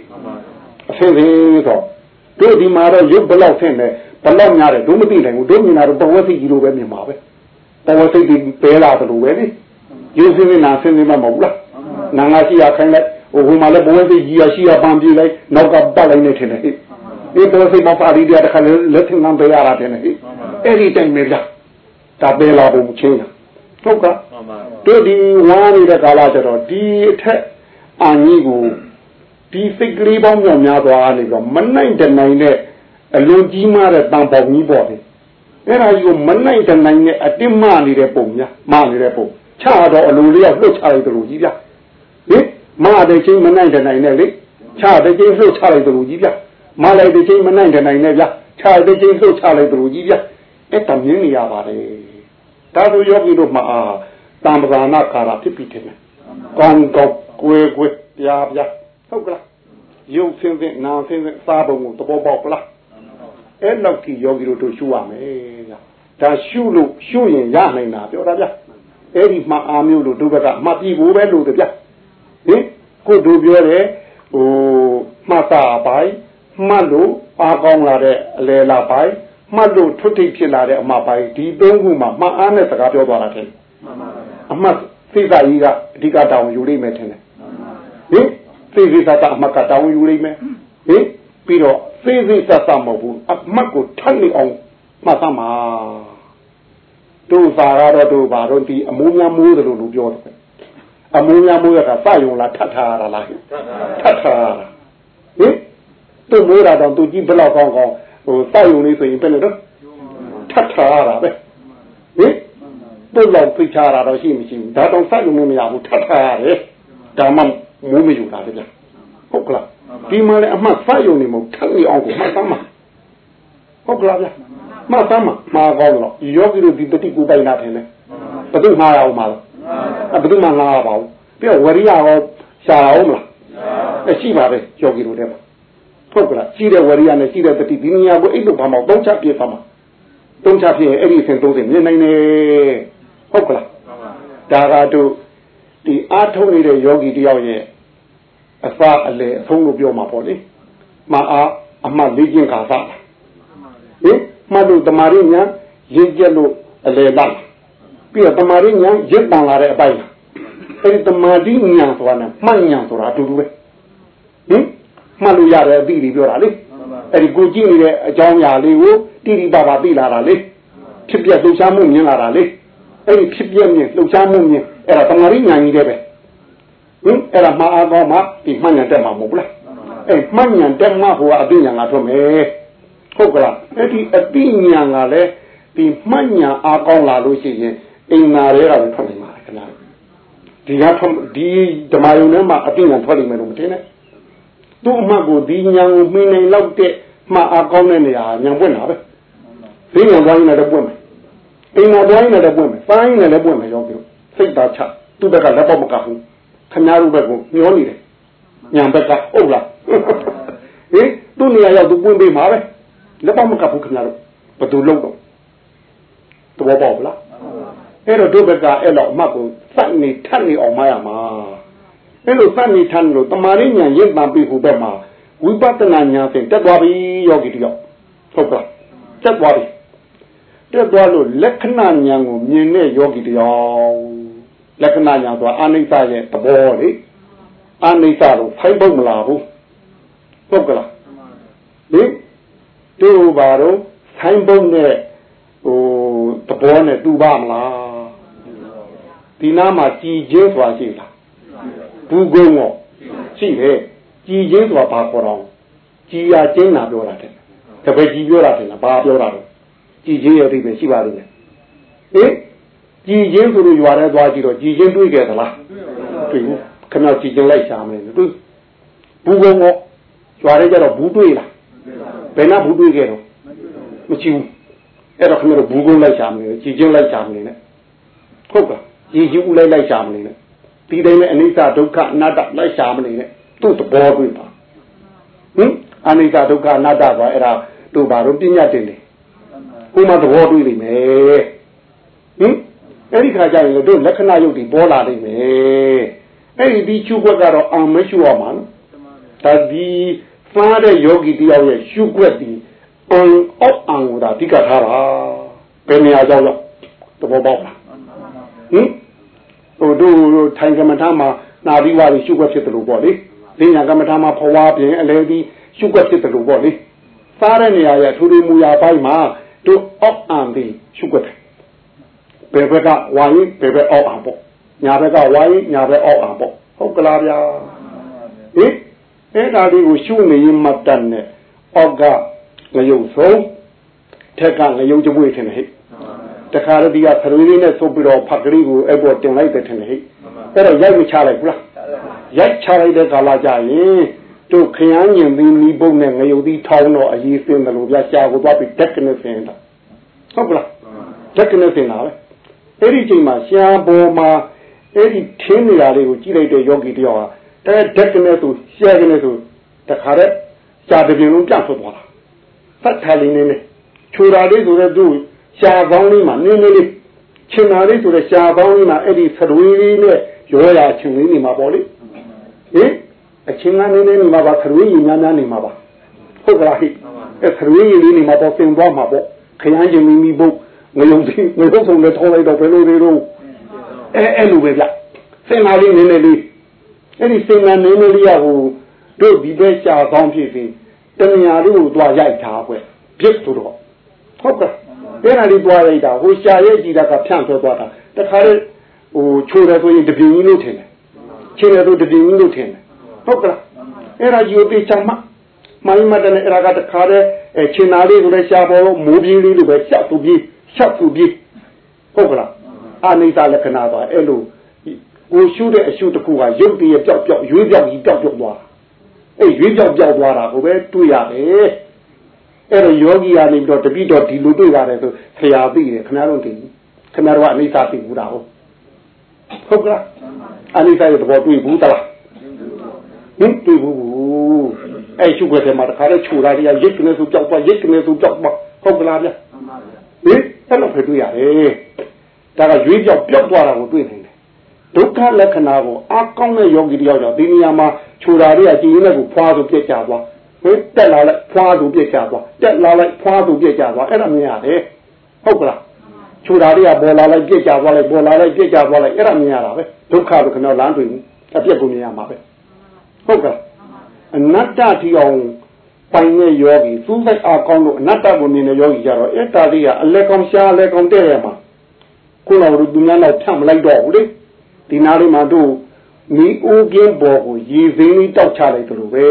အဆင်းဆင်းဆိုတို့ ဒီမှာတော့ရုပ်ဘလောက်ဆင်းတယ်ဘလောက်များတယ်တို့မသိနိုင်ဘူးတို့မြင်တာတော့ပဝက်စိတ်ကြီးလိုပဲမြင်ပါပဲပဝက်စိတ်ဒီပဲလာတယ်လို့ပဲလေရုပ်ဆင်းဆင်းနာဆင်းဆင်းမှမဟုတ်လားနာငါရှိရခိုင်းလိုက်ဟိုဟိုမှာလည်းပဝက်စိတ်ကြီးရရှိရပန်ပြေးလိုက်နောက်ကပတ်လိုက်နေထင်တယ်ဟိဒီပဝက်စိတ်မပါရီတဲ့ခါလက်ထင်မှပေးရတာတယ်ဟိအဲ့ဒီတိုင်ပဲလားဒါပဲလာဖို့ချင်းလားဟုတ်ကဲ့တို့ဒီဝါနေတဲ့ကာလကျတော့ဒီအထက်အာကြီးကို ဒီစိတ်ကလေးပေါင်းမြောင်များသွားနေတော့မနိုင်တနိုင်တဲ့အလွန်ကြီးမားတဲ့တန်ပေါင်းကြီးပေါ့လေအဲ့ဒါကြီးကိုမနိုင်တနိုင်တဲ့အတင်းမနေတဲ့ပုံများမနေတဲ့ပုံချတော့အလိုလေးကလှုပ်ချလိုက်တယ်လို့ကြီးဗျဟင်မတဲ့ချင်းမနိုင်တနိုင်နဲ့လေချတဲ့ချင်းလှုပ်ချလိုက်တယ်လို့ကြီးဗျမလိုက်တဲ့ချင်းမနိုင်တနိုင်နဲ့ဗျချတဲ့ချင်းလှုပ်ချလိုက်တယ်လို့ကြီးဗျအဲ့တမြင်နေရပါတယ်ဒါဆိုယောဂီတို့မှာတံပဇာနာကာရဖြစ်ပြီးတယ်။ကောင်းကောင်းကိုယ်ကိုယ်ပြားပြား ဟုတ်ကလား။ရုပ်ဆင်းဆင်းနာဆင်းဆင်းစားပုံကိုသဘောပေါက်လား။အဲ့လောက်ကြီးယောဂီတို့တို့ရှုရမယ်ဗျ။ဒါရှုလို့ရှုရင်ရနိုင်တာပြောတာဗျ။အဲ့ဒီမှအာမျိုးလို့တို့ဘက်ကမှပြည်ဖို့ပဲလို့တဗျ။ဟင်ကိုတို့ပြောတယ်ဟိုမှတ်တာပိုင်းမှတ်လို့အားကောင်းလာတဲ့အလေလာပိုင်းမှတ်လို့ထွတ်ထိပ်ဖြစ်လာတဲ့အမှားပိုင်းဒီသုံးခုမှာမှတ်အားနဲ့စကားပြောသွားတာတဲ့အမှတ်သိစာကြီးကအဓိကတောင်းယူလိမ့်မယ်ထင်တယ်ဟင် သိသိစာကအမှတ်ကတောင်းယူလိမ့်မယ်ဟင်ပြီးတော့သိသိစာစာမဟုတ်ဘူးအမှတ်ကိုထပ်နေအောင်မှတ်သမှာတို့စာကတော့တို့ဘာတော့ဒီအမိုးများမိုးတယ်လို့လူပြောတယ်အမိုးများမိုးရတာစယုံလားထပ်ထားရတာလားထပ်ထားရတာဟင်သူ့မိုးတာတော့သူကြည့်ဘယ်လောက်ကောင်းကောင်းဟိုစိုက်ုံလေးဆိုရင်ဘယ်နဲ့တော့တ်ထားရတာပဲဟင်တို့လောက်ဖိတ်ထားတာတော့ရှိမရှိဘူးဒါတော့စက်လို့မရဘူးထပ်ထားရတယ်ဒါမှ မိုးမယူတာတည်းဟုတ်ကလားဒီမှာလည်းအမှတ်စရုံနေမဟုတ်ထပ်နေအောင်ကိုမှတ်သားမှာဟုတ်ကလားဗျမှတ်သားမှာမှာကောင်းတော့ယောဂီတို့ဒီတတိကူပိုင်တာထင်တယ်ဘယ်သူမှားရအောင်မှာလဲဘယ်သူမှငားရပါဘူးပြီးတော့ဝရိယရောရှားအောင်မလားအရှိပါပဲယောဂီတို့တဲ့မှာဟုတ်ကလားရှိတဲ့ဝရိယနဲ့ရှိတဲ့တတိဒီနေရာကိုအဲ့လိုဘာမှသုံးချပြပါမှာသုံးချပြရင်အဲ့ဒီအစဉ်သုံးစဉ်မြင်နိုင်တယ်ဟုတ်ကလားဒါကတို့ ဒီအားထုတ်နေတဲ့ယောဂီတယောက်ရဲ့အစအလေအဆုံးလို့ပြောမှာပေါ့လေမအားအမှတ်လေးခြင်းခါစားဟင်မှတ်လို့တမာရညာရင့်ကျက်လို့အလေလိုက်ပြီးတော့တမာရညာရင့်တန်လာတဲ့အပိုင်းအဲဒီတမာတိညာဆိုတာနဲ့မှတ်ညာဆိုတာအတူတူပဲဟင်မှတ်လို့ရတဲ့အသည့်တွေပြောတာလေအဲဒီကိုကြည့်နေတဲ့အကြောင်းအရာလေးကိုတိတိပပသိလာတာလေဖြစ်ပြလှုပ်ရှားမှုမြင်လာတာလေ အဲဒီဖြစ်ပြမြင်လှုပ်ရှားမှုမြင်အဲ့ဒါတမာရိညာကြီးတဲ့ပဲဟင်အဲ့ဒါမှာအားကောင်းမှဒီမှတ်ညာတက်မှာမဟုတ်ဘူးလားအဲ့မှတ်ညာတက်မှဟိုအသိဉာဏ်ကထွက်မယ်ဟုတ်ကလားအဲ့ဒီအသိဉာဏ်ကလည်းဒီမှတ်ညာအားကောင်းလာလို့ရှိရင်အင်နာတွေကလည်းထွက်နိုင်ပါတယ်ခင်ဗျာဒီကဒီဓမ္မယုံထဲမှာအသိဉာဏ်ထွက်လိမ့်မယ်လို့မထင်နဲ့သူ့အမှတ်ကိုဒီဉာဏ်ကိုမိနိုင်လောက်တဲ့မှအားကောင်းတဲ့နေရာဉာဏ်ပွင့်တာပဲဒီဉာဏ်သွားရင်လည်းပွင့်မယ် အင်နာသွားရင်လည်းပွင့်မယ်ပိုင်းရင်လည်းပွင့်မယ်ရောပြောစိတ်သားချသူ့ဘက်ကလက်တော့မကဘူးခင်ဗျားတို့ဘက်ကိုမျောနေတယ်ညာဘက်ကဟုတ်လားဟင်သူ့နေရာရောက်သူပွင့်ပေးမှာပဲလက်တော့မကဘူးခင်ဗျားတို့ဘယ်သူလုံးတော့သဘောပေါက်လားအဲ့တော့တို့ဘက်ကအဲ့တော့အမှတ်ကိုစက်နေထက်နေအောင်မရမှာအဲ့လိုစက်နေထက်လို့တမာရညာရင့်တန်ပြီဟိုဘက်မှာဝိပဿနာညာဖြင့်တက်သွားပြီယောဂီတယောက်ဟုတ်ကလားတက်သွားပြီ တက်သွားလို့လက္ခဏာဉာဏ်ကိုမြင်တဲ့ယောဂီတယောက်လက္ခဏာဉာဏ်ဆိုတာအာနိစ္စရဲ့သဘောလေအာနိစ္စတော့ဖိုင်ဖို့မလားဘူးဟုတ်ကလားဟင်တို့ဘာတော့ဆိုင်ပုံနဲ့ဟိုသဘောနဲ့တူပါမလားဒီနားမှာကြည်ချင်းဆိုတာရှိလားဘူးကုန်းတော့ရှိတယ်ကြည်ချင်းဆိုတာဘာခေါ်တော့ကြည်ရချင်းတာပြောတာတဲ့တပည့်ကြည်ပြောတာတဲ့လားဘာပြောတာလဲ ကြည်ချင်းရဲ့အဓိပ္ပာယ်ရှိပါလိမ့်မယ်ဟင်ကြည်ချင်းဆိုလို့ရွာထဲသွားကြည့်တော့ကြည်ချင်းတွေ့ကြသလားတွေ့ဘူးခဏကြည်ချင်းလိုက်ရှာမယ်တွေ့ဘူးကုန်းတော့ရွာထဲကျတော့ဘူးတွေ့လားဘယ်နှဘူးတွေ့ခဲ့တော့မရှိဘူးအဲ့တော့ခင်ဗျားတို့ဘူးကုန်းလိုက်ရှာမနေကြည်ချင်းလိုက်ရှာမနေနဲ့ဟုတ်ကဲ့ကြည်ချင်းဦးလိုက်လိုက်ရှာမနေနဲ့ဒီတိုင်းနဲ့အနိစ္စဒုက္ခအနတ္တလိုက်ရှာမနေနဲ့သူ့သဘောတွေ့ပါဟင်အနိစ္စဒုက္ခအနတ္တဆိုအဲ့ဒါတို့ဘာလို့ပြညတ်တင်တယ် ကိုမှသဘောတွေ့လိမ့်မယ်ဟင်အဲ့ဒီခါကျရင်တို့လက္ခဏာယုတ်ဒီပေါ်လာလိမ့်မယ်အဲ့ဒီဒီရှုွက်ကတော့အာမရှုရမှာနော်ဒါဒီစားတဲ့ယောဂီတယောက်ရဲ့ရှုွက်ဒီအံအောက်အံကိုဒါအဓိကထားတာဘယ်နေရာကြောင့်လဲသဘောပေါက်လားဟင်ဟိုတို့ထိုင်ကမ္မထာမှာနာပြီးွားပြီးရှုွက်ဖြစ်တယ်လို့ပေါ့လေလင်းညာကမ္မထာမှာဖွာပြင်အလဲပြီးရှုွက်ဖြစ်တယ်လို့ပေါ့လေစားတဲ့နေရာရဲ့ထူထူမူရာပိုင်းမှာ တို့အောက်အံပြီးရှုွက်တယ်ဘယ်ဘက်ကဝိုင်းဘယ်ဘက်အောက်အံပေါ့ညာဘက်ကဝိုင်းညာဘက်အောက်အံပေါ့ဟုတ်ကလားဗျာဟင်အဲ့ဒါလေးကိုရှုနေရင်မှတ်တတ်နဲ့အောက်ကငရုပ်ဆုံးထက်ကငရုပ်ကြွေးထင်တယ်ဟဲ့တခါတည်းကသရွေးလေးနဲ့ဆုပ်ပြီးတော့ဖတ်ကလေးကိုအဲ့ပေါ်တင်လိုက်တယ်ထင်တယ်ဟဲ့အဲ့တော့ရိုက်မချလိုက်ဘူးလားရိုက်ချလိုက်တဲ့ကာလကြရင် တို့ခရမ်းညင်ပြီးမိဘုံနဲ့ငရုပ်သီးထောင်းတော့အရေးစင်းတယ်လို့ပြရှာကိုသွားပြီးတက်ကနေစင်းတာဟုတ်ကလားတက်ကနေစင်းတာပဲအဲ့ဒီချိန်မှာရှာပေါ်မှာအဲ့ဒီထင်းနေတာလေးကိုကြည့်လိုက်တဲ့ယောဂီတယောက်ဟာအဲတက်ကနေဆိုရှာကနေဆိုတခါတည်းရှာတပြင်းလုံးပြန့်ထွက်သွားတာဖတ်ထားလေးနေနေခြူတာလေးဆိုတော့သူရှာကောင်းလေးမှာနင်းနေလေးချင်တာလေးဆိုတော့ရှာကောင်းလေးမှာအဲ့ဒီသရွေးလေးနဲ့ရောရာချင်လေးနေမှာပေါ့လေဟင် အချင်းကနေနေနေမှာပါသရွေးကြီးများများနေမှာပါဟုတ်ကလားဟိအဲသရွေးကြီးလေးနေမှာပေါ့သင်သွားမှာပေါ့ခရမ်းချင်းမိမိဘုတ်ငရုံသိငရုံဆုံးနဲ့ထောင်းလိုက်တော့ဘယ်လိုတွေတော့အဲအဲ့လိုပဲဗျစင်လာလေးနည်းနည်းလေးအဲ့ဒီစင်လာနည်းနည်းလေးရဟိုတို့ဒီဘက်ရှာကောင်းဖြစ်ပြီးတဏှာလေးကိုသွားရိုက်ထားကွပြစ်ဆိုတော့ဟုတ်ကဲ့အဲ့ဒါလေးသွားရိုက်တာဟိုရှာရဲ့ကြည်တာကဖြန့်ထွက်သွားတာတခါလေဟိုချိုးတယ်ဆိုရင်တပြင်းကြီးလို့ထင်တယ်ချင်းတယ်ဆိုတပြင်းကြီးလို့ထင်တယ် ဟုတ်ကဲ့အဲ့ဒါယူသေးချမ်းမမိုင်းမတဲ့နဲ့အဲ့ဒါကတခါတည်းအဲချင်နာလေးဆိုလဲရှားပေါ်လို့မိုးပြင်းလေးလိုပဲရှောက်သူပြေးရှောက်သူပြေးဟုတ်ကလားအာနိစ္စလက္ခဏာသွားအဲ့လိုကိုရှုတဲ့အရှုတစ်ခုကရုပ်တည်းပြောက်ပြောက်ရွေးပြောက်ကြီးပြောက်ပြောက်သွားအဲ့ရွေးပြောက်ပြောက်သွားတာကိုပဲတွေ့ရတယ်အဲ့တော့ယောဂီကနေပြီးတော့တပိတော့ဒီလိုတွေ့ရတယ်ဆိုဆရာသိတယ်ခင်ဗျားတို့သိခင်ဗျားတို့ကအနိစ္စသိဘူးတာဟုတ်ဟုတ်ကလားအနိစ္စရဲ့သဘောတွေ့ဘူးတလား ဟင်တွေ့ဘူးအဲ့ရှုွက်တယ်မှာတခါတည်းခြူလာတယ်ရိတ်ကနေဆိုကြောက်သွားရိတ်ကနေဆိုကြောက်သွားဟုတ်ကလားဗျဟင်အဲ့လိုပဲတွေ့ရတယ်ဒါကရွေးပြောက်ပြောက်သွားတာကိုတွေ့နေတယ်ဒုက္ခလက္ခဏာကိုအကောင်းတဲ့ယောဂီတယောက်ကြောင့်ဒီနေရာမှာခြူလာတွေကကြည်ရင်းနဲ့ကိုဖွာဆိုပြက်ကြသွားဟင်တက်လာလိုက်ဖွာဆိုပြက်ကြသွားတက်လာလိုက်ဖွာဆိုပြက်ကြသွားအဲ့ဒါမြင်ရတယ်ဟုတ်ကလားခြူတာတွေကပေါ်လာလိုက်ပြက်ကြသွားလိုက်ပေါ်လာလိုက်ပြက်ကြသွားလိုက်အဲ့ဒါမြင်ရတာပဲဒုက္ခလို့ခဏလမ်းတွေ့ဘူးအပြက်ကိုမြင်ရမှာပဲ ဟုတ်ကဲ့အနတ္တထီအောင်ပိုင်တဲ့ယောဂီသူ့စိတ်အားကောင်းလို့အနတ္တကိုမြင်တဲ့ယောဂီကြတော့အဲ့တာလေးကအလဲကောင်းရှားလဲကောင်းတဲ့ရမှာခုနကသူများတော့ဖြတ်မလိုက်တော့ဘူးလေဒီနားလေးမှာတို့မိအိုးကင်းပေါ်ကိုရည်စင်းလေးတောက်ချလိုက်တယ်လို့ပဲ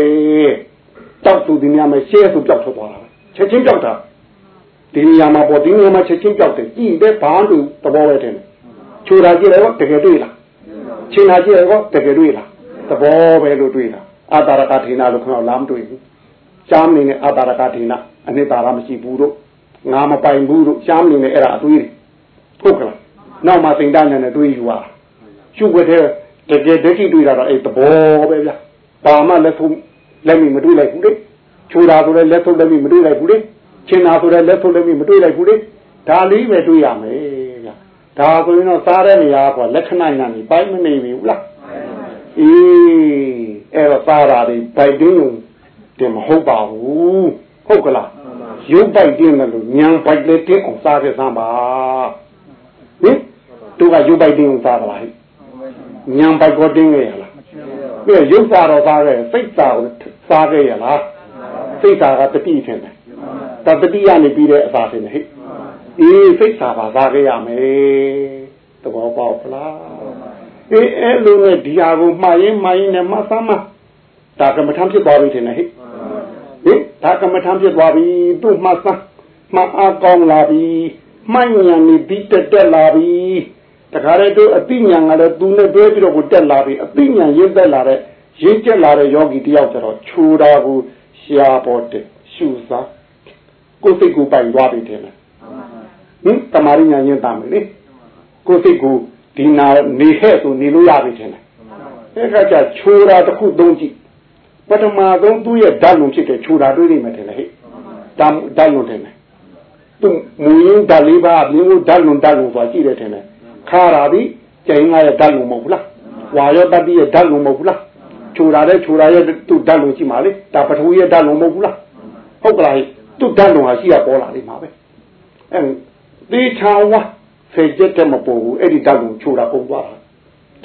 တောက်သူဒီများမှာရှဲဆိုပြောက်ထွက်သွားတာချက်ချင်းပြောက်တာဒီနေရာမှာပေါ်ဒီနေရာမှာချက်ချင်းပြောက်တယ်ကြည့်တဲ့ဘာလို့သဘောပဲတယ်ချိုတာကြည့်လိုက်တော့တကယ်တွေ့လားချင်းတာကြည့်လိုက်တော့တကယ်တွေ့လား သဘောပဲလို့တွေ့တာအာတာရကထေနာလို့ခေါင်းလာမတွေ့ဘူးရှားမနေနဲ့အာတာရကထေနာအနှစ်သာရမရှိဘူးတို့ငါမပိုင်ဘူးတို့ရှားမနေနဲ့အဲ့ဒါအတွေးဟုတ်ကလားနောက်မှစိန်တန်းနဲ့တွေးယူပါရှုပ်ွက်တဲ့တကယ်ဒိဋ္ဌိတွေးတာတော့အဲ့သဘောပဲဗျဘာမှလက်ထုံးလက်မိမတွေးလိုက်ဘူးလေချိုတာဆိုလည်းလက်ထုံးလက်မိမတွေးလိုက်ဘူးလေချင်းတာဆိုလည်းလက်ထုံးလက်မိမတွေးလိုက်ဘူးလေဒါလေးပဲတွေးရမယ်ဗျဒါဆိုရင်တော့စားတဲ့နေရာကလက္ခဏာညာနေပိုင်းမနေဘူးလား အေးအဲ့တော့စားတာတွေဗိုက်တင်းုံတင်မဟုတ်ပါဘူးဟုတ်ကလားရုပ်ဗိုက်တင်းတယ်လို့ညံဗိုက်လေးတင်းအောင်စားခဲ့စမ်းပါဟင်တို့ကရုပ်ဗိုက်တင်းအောင်စားသလားဟိညံဗိုက်ကိုတင်းခဲ့ရလားပြည့်ရုပ်စားတော့စားခဲ့စိတ်စားကိုစားခဲ့ရလားစိတ်စားကတတိထင်တယ်တတတိကနေပြီးတဲ့အစားထင်တယ်ဟိအေးစိတ်စားပါစားခဲ့ရမယ်သဘောပေါက်လား အေးအဲ့လိုနဲ့ဒီဟာကိုမှားရင်မှားရင်နဲ့မဆမ်းမဒါကမ္မထမ်းဖြစ်သွားပြီထင်တယ်ဟဲ့ဟင်ဒါကမ္မထမ်းဖြစ်သွားပြီသူ့မှဆမ်းမအားကောင်းလာပြီမှန်ညာနေပြီးတက်တက်လာပြီတခါတည်းတို့အသိဉာဏ်ကလည်းသူနဲ့တွဲပြီးတော့ကိုတက်လာပြီအသိဉာဏ်ရင်းသက်လာတဲ့ရင်းကျက်လာတဲ့ယောဂီတယောက်ကျတော့ခြူတာကိုရှားပေါ်တယ်ရှုစားကိုယ်စိတ်ကိုပိုင်သွားပြီတယ်ဟင်တမာရဉာဏ်ရင်းတာမယ်လေကိုယ်စိတ်ကို ဒီနာနေခဲ့ဆိုနေလို့ရပြီထင်တယ်အဲ့ခါကျချိုးတာတစ်ခုသုံးကြည့်ပထမဆုံးသူ့ရဲ့ဓာတ်လုံးဖြစ်တဲ့ချိုးတာတွေးနေမှထင်တယ်ဟဲ့ဓာတ်ဓာတ်လုံးထင်တယ်သူမူရင်းဓာတ်လေးပါမြင်းကိုဓာတ်လုံးဓာတ်လုံးဆိုတာကြည့်တယ်ထင်တယ်ခါရာပြီးကျင်းငါရဲ့ဓာတ်လုံးမဟုတ်ဘူးလားဝါရောတတိရဲ့ဓာတ်လုံးမဟုတ်ဘူးလားချိုးတာတဲ့ချိုးတာရဲ့သူ့ဓာတ်လုံးကြည့်ပါလေဒါပထဝီရဲ့ဓာတ်လုံးမဟုတ်ဘူးလားဟုတ်ကလားသူ့ဓာတ်လုံးဟာရှိရပေါ်လာလိမ့်မှာပဲအဲသေချာဝါ ဆယ်ချက်တက်မပေါ်ဘူးအဲ့ဒီဓာတ်ကိုချိုးတာကုန်သွားတာ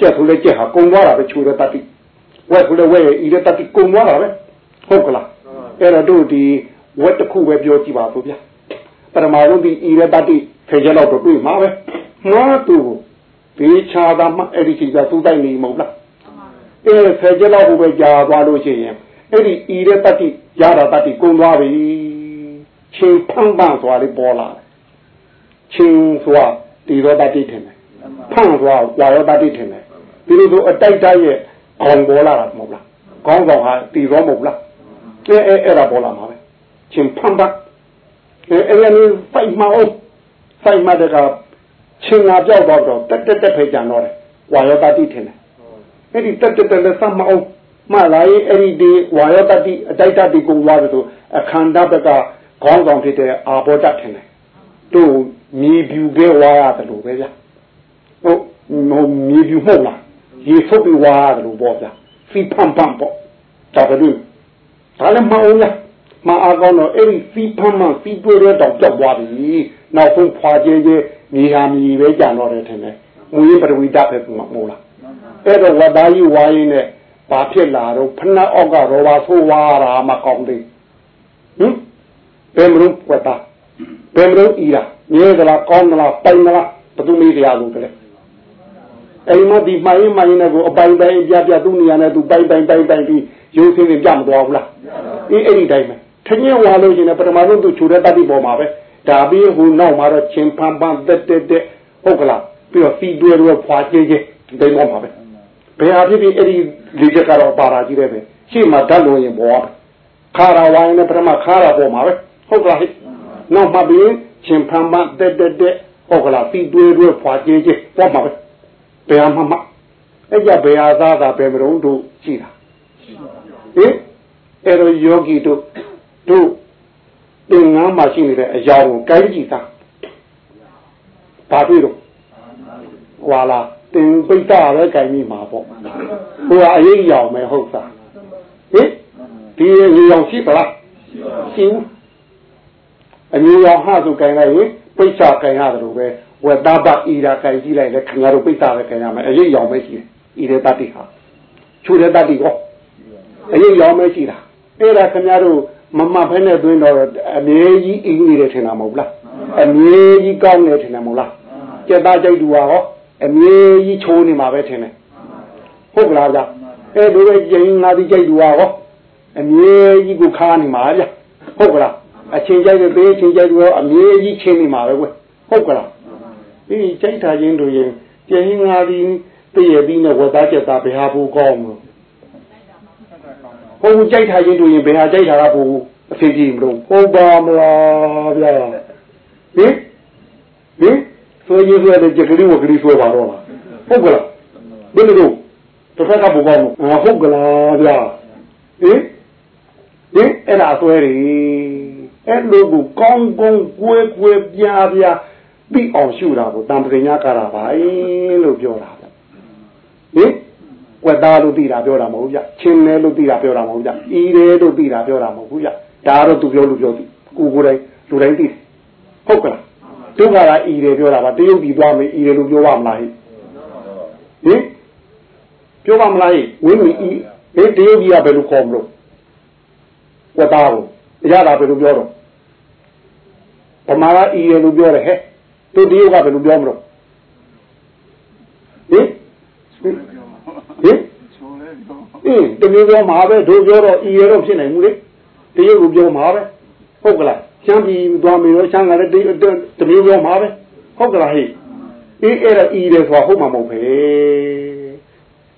ကြက်ဆိုလဲကြက်ဟာကုန်သွားတာပဲချိုးတဲ့တတိဝက်ဆိုလဲဝက်ရဲ့ဤတဲ့တတိကုန်သွားတာပဲဟုတ်ကလားအဲ့တော့တို့ဒီဝက်တစ်ခုပဲပြောကြည့်ပါဆိုဗျာပရမဆုံးဒီဤတဲ့တတိဆယ်ချက်လောက်တော့တွေ့မှာပဲမှားသူဘေးချာတာမှအဲ့ဒီကိစ္စသူ့တိုက်နေမဟုတ်လားအဲ့ဆယ်ချက်လောက်ကိုပဲကြာသွားလို့ရှိရင်အဲ့ဒီဤတဲ့တတိရတာတတိကုန်သွားပြီချင်းဖန်းပန်းသွားလေးပေါ်လာချင်းဆို တာတီရောတတိထင်တယ်ဖန့်သွားဝါရောတတိထင်တယ်ဒီလိုဆိုအတိုက်တိုက်ရဲ့ခေါင်ပေါ်လာတာမဟုတ်လားခေါင်းကောင်ဟာတီရောမဟုတ်လားအဲအဲအဲ့ဒါပေါ်လာမှာပဲချင်းဖန့်တာအဲအဲ့ရနေဖိုက်မအောင်ဖိုက်မတဲ့ကချင်းနာပြောက်တော့တော့တက်တက်တက်ဖိတ်ကြံတော့တယ်ဝါရောတတိထင်တယ်အဲ့ဒီတက်တက်တက်လက်စမအောင်မလာရင်အဲ့ဒီဒီဝါရောတတိအတိုက်တတိကိုသွားပြီဆိုအခန္ဓာဘက်ကခေါင်းဆောင်ဖြစ်တဲ့အာဘောတထင်တယ် တို့မြေပြူခဲ့ဝါရတယ်လို့ပဲဗျဟုတ်ဟိုမြေပြူမဟုတ်လားရေဖုတ်ပြီးဝါရတယ်လို့ပေါ့ဗျဖီဖမ်ဖမ်ပေါ့ဒါပဲလို့ဒါလည်းမအောင်လားမအားကောင်းတော့အဲ့ဒီဖီဖမ်မှဖီပွေရတော့ကြောက်သွားပြီနောက်ဆုံးဖွာကျဲကျဲမြေဟာမြေပဲကြံတော့တယ်ထင်တယ်ငွေပရဝိတပဲမဟုတ်လားအဲ့တော့ဝတ်သားကြီးဝါရင်နဲ့ဘာဖြစ်လာတော့ဖနှက်အောက်ကရောပါဆိုးဝါတာမကောင်းသေးဟင်ဘယ်မလို့ဝတ်သား ဘယ်မလို့ဤတာမြဲသလားကောင်းသလားပိုင်သလားဘသူမေးတရားလို့ကလေးအိမ်မဒီမိုင်းမိုင်းနဲ့ကိုအပိုင်ပိုင်ပြပြသူ့နေရာနဲ့သူပိုင်ပိုင်ပိုင်ပိုင်ပြီးရိုးစင်းစင်းပြမသွားဘူးလားအေးအဲ့ဒီတိုင်းပဲထင်းရင်ဝါလို့ရှင်လည်းပထမဆုံးသူခြူတဲ့တတိပေါ်မှာပဲဒါပြီးဟိုနောက်မှာတော့ချင်းဖန်ပန်တက်တက်တက်ဟုတ်ကလားပြီးတော့စီတွဲတွဲဖွာကျင်းကျင်းဒီတိုင်းပေါ်မှာပဲဘယ်ဟာဖြစ်ဖြစ်အဲ့ဒီလေချက်ကတော့ပါတာကြီးတယ်ပဲရှေ့မှာဓာတ်လို့ရင်ပေါ်ပါခါရဝိုင်းနဲ့ပထမခါရပေါ်မှာပဲဟုတ်ကလားဟဲ့ နောက်မှပြီးချင်းဖန်ပန်တက်တက်တက်ဟုတ်ကလားစီတွဲတွဲဖွာကျင်းကျင်းပေါ်မှာပဲဘယ်ဟာမှမအဲ့ကြဘယ်ဟာသားသာဘယ်မရုံတို့ရှိတာဟင်အဲ့တော့ယောဂီတို့တို့သင်္ကန်းမှာရှိနေတဲ့အရာကိုကိုင်းကြည့်သားဘာတွေ့တော့ဟွာလားတင်ပိဋကပဲကိုင်းမိမှာပေါ့ဟိုကအရေးရောင်မယ်ဟုတ်သားဟင်ဒီရေရောင်ရှိပလားရှိဘူး အမျိုးရောင်ဟာဆိုကိုင်းလိုက်ရင်ပိဋကကိုင်းရတယ်လို့ပဲဝက်သားပတ်ဤတာကိုင်းကြည့်လိုက်လဲခင်ဗျားတို့ပိဋကပဲကိုင်းရမယ်အရေးရောင်ပဲရှိတယ်ဤတဲ့တတိဟာချူတဲ့တတိကောအရေးရောင်ပဲရှိတာအဲ့ဒါခင်ဗျားတို့မမဖဲနဲ့သွင်းတော့အမြဲကြီးအင်းနေတယ်ထင်တာမဟုတ်လားအမြဲကြီးကောင်းနေထင်တယ်မဟုတ်လားကြက်သားကြိုက်သူဟာဟောအမြဲကြီးချိုးနေမှာပဲထင်တယ်ဟုတ်ကလားဗျအဲ့လိုပဲကျင်းငါဒီကြိုက်သူဟာဟောအမြဲကြီးကိုခါနေမှာဗျဟုတ်ကလား အချင်းကြိုက်တဲ့ပေးချင်းကြိုက်သူဟောအမြဲကြီးချင်းနေမှာပဲကွဟုတ်ကလားဒီကြိုက်တာချင်းတို့ရင်ကျင်းငါဒီတည့်ရပြီးနဲ့ဝတ်သားကြက်သားဘယ်ဟာဘူးကောင်းမလို့ဟိုကြိုက်ထားခြင်းတို့ရင်ဘယ်ဟာကြိုက်တာကပိုအဖေကြီးမလို့ဟုတ်ပါမလားဗျာဟင်ဟင်ဆိုရင်ဆိုတဲ့ကြက်ကလေးဝကလေးဆိုပါတော့လားဟုတ်ကလားဘယ်လိုတော့တစ်ခါကပူပါမလားဟုတ်ကလားဗျာဟင်ဟင်အဲ့ဒါဆွဲရီ အဲ့လိုကိုကောင်းကောင်းကွဲကွဲပြားပြားပြီးအောင်ရှုတာကိုတံပရိညာကတာပါလို့ပြောတာဗျဟင်ဝက်သားလို့သိတာပြောတာမဟုတ်ဗျချင်းလဲလို့သိတာပြောတာမဟုတ်ဗျဤတယ်လို့သိတာပြောတာမဟုတ်ဘူးဗျဒါတော့သူပြောလို့ပြောသည်ကိုကိုယ်တိုင်လူတိုင်းသိတယ်ဟုတ်ကလားဒုက္ခကဤတယ်ပြောတာပါတရုပ်ပြီးသွားမယ်ဤတယ်လို့ပြောပါမလားဟိဟင်ပြောပါမလားဟိဝင်းမီဤဟင်တရုပ်ကြီးကဘယ်လိုခေါ်မလို့ဝက်သားကိုအရသာဘယ်လိုပြောတော့ ဗမာကဤတယ်လို့ပြောတယ်ဟဲ့သူတရုပ်ကဘယ်လိုပြောမလို့ဟင်ဟင်အင်းတမျိုးပြောမှာပဲတို့ပြောတော့ဤရတော့ဖြစ်နိုင်ဘူးလေတရုတ်ကိုပြောမှာပဲဟုတ်ကလားချမ်းပြည်သွားမေရောချမ်းကလည်းတမျိုးပြောမှာပဲဟုတ်ကလားဟိအေးအဲ့ဒါဤတယ်ဆိုတာဟုတ်မှာမဟုတ်ပဲ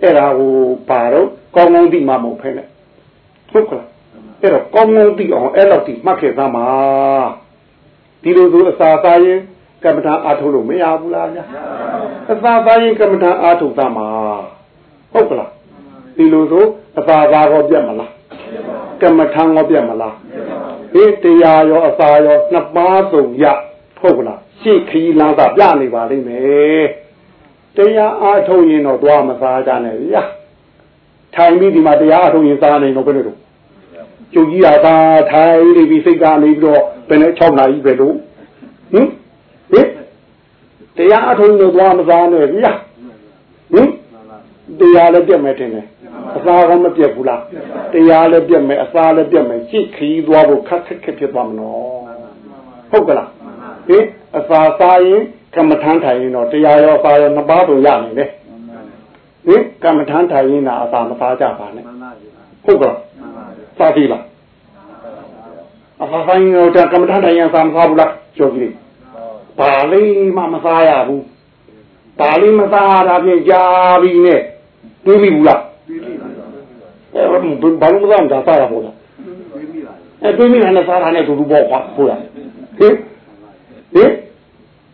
အဲ့ဒါဟိုပါတော့ကောင်းကောင်းသိမှာမဟုတ်ဖ ೇನೆ ဟုတ်ကလားအဲ့တော့ကောင်းကောင်းသိအောင်အဲ့လောက်သိမှတ်ခဲ့သားမှာ ဒီလိုဆိုအစာစားရင်ကမ္မထာအားထုတ်လို့မရဘူးလားဗျာအစာစားရင်ကမ္မထာအားထုတ်သားမှာဟုတ်ကလားဒီလိုဆိုအသာသာရောပြတ်မလားကမ္မထံရောပြတ်မလားဟေးတရားရောအသာရောနှစ်ပါးစုံရဟုတ်ကလားရှေ့ခီးလမ်းသာပြနေပါလိမ့်မယ်တရားအားထုတ်ရင်တော့သွားမစားကြနဲ့ဗျာထိုင်ပြီးဒီမှာတရားအားထုတ်ရင်စားနေတော့ဘယ်လိုလဲကျုပ်ကြီးတာသာထိုင်နေပြီးစိတ်ကနေပြီးတော့ ဘယ်နဲ့6နာရီပဲလို့ဟင်ဟင်တရားအားထုတ်ရင်တော့သွားမစားနဲ့ဗျာဟင်တရားလည်းပြတ်မယ်ထင်တယ်အစာကမပြတ်ဘူးလားတရားလည်းပြတ်မယ်အစာလည်းပြတ်မယ်ရှစ်ခီးသွားဖို့ခက်ခက်ခက်ဖြစ်သွားမလို့ဟုတ်ကလားဟင်အစာစားရင်ကမ္မထမ်းထိုင်ရင်တော့တရားရောအစာရောနှစ်ပါးတော့ရနိုင်တယ်ဟင်ကမ္မထမ်းထိုင်ရင်တော့အစာမစားကြပါနဲ့ဟုတ်ကလားစားပြီလား အစာဆိုင်တော့ကမ္မထမ်းထိုင်ရင်အစာမစားဘူးလားကြောကြီးဘာလေးမှမစားရဘူးဒါလေးမစားတာဖြင့်ကြာပြီနဲ့တွေးမိဘူးလားအဲဘာလို့မစားတာစားရမို့လားအဲတွေးမိတာနဲ့စားတာနဲ့တူတူပေါ့ကွာဟုတ်လားဟင်ဟင်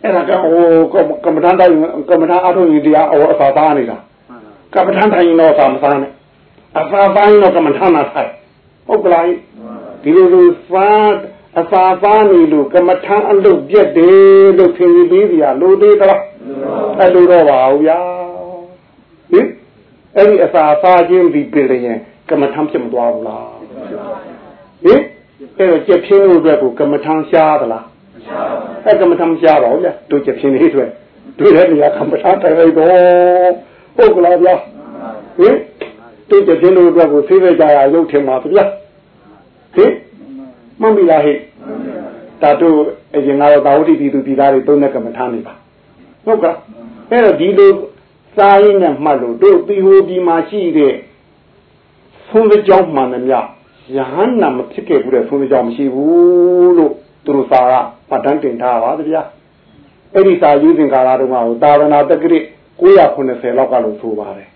အဲ့ဒါကဟိုကမ္မထန်တိုင်းကမ္မထန်အထုံးကြီးတရားဟိုအစာသားနေတာကမ္မထန်တိုင်းတော့စာမစားနဲ့အစာပိုင်းတော့ကမ္မထန်မှာဆိုင်ဟုတ်ကလား ဒီလိုလိုစားအစာသားနေလို့ကမ္မထန်အလုပ်ပြက်တယ်လို့ခင်ပြီးပြီးပြလို့သေးသလားအဲ့လိုတော့ပါဘူးဗျာဟင်အဲ့ဒီအစာစားခြင်းဒီပြည်ရင်ကမ္မထမ်းဖြစ်မသွားဘူးလားဟင်အဲ့တော့ကြက်ဖြင်းလို့အတွက်ကိုကမ္မထမ်းရှားသလားအဲ့ကမ္မထမ်းရှားပါဘူးဗျာတို့ကြက်ဖြင်းလေးအတွက်တို့လည်းနေရာကမ္မထမ်းတိုင်လိုက်တော့ဟုတ်ကလားဗျာဟင်တို့ကြက်ဖြင်းလို့အတွက်ကိုသိခဲ့ကြရရုပ်ထင်ပါဗျာ ဟင်မမီလားဟိတာတို့အရင်ကတော့တာဝတိပြည်သူပြည်သားတွေသုံးတဲ့ကမ္မထမ်းနေပါဟုတ်ကဲ့အဲ့တော့ဒီလိုစားရင်းနဲ့မှတ်လို့တို့သီဟိုဒီမှာရှိတဲ့သုံးတဲ့ကြောင်းမှန်တယ်မြယဟန်နာမဖြစ်ခဲ့ဘူးတဲ့ဆုံးကြောင်မရှိဘူးလို့သူတို့စာကမှတ်တမ်းတင်ထားပါဗျာအဲ့ဒီစာရေးစဉ်ကာလတုန်းကသာသနာတက္ကရာ990လောက်ကလို့ဆိုပါတယ်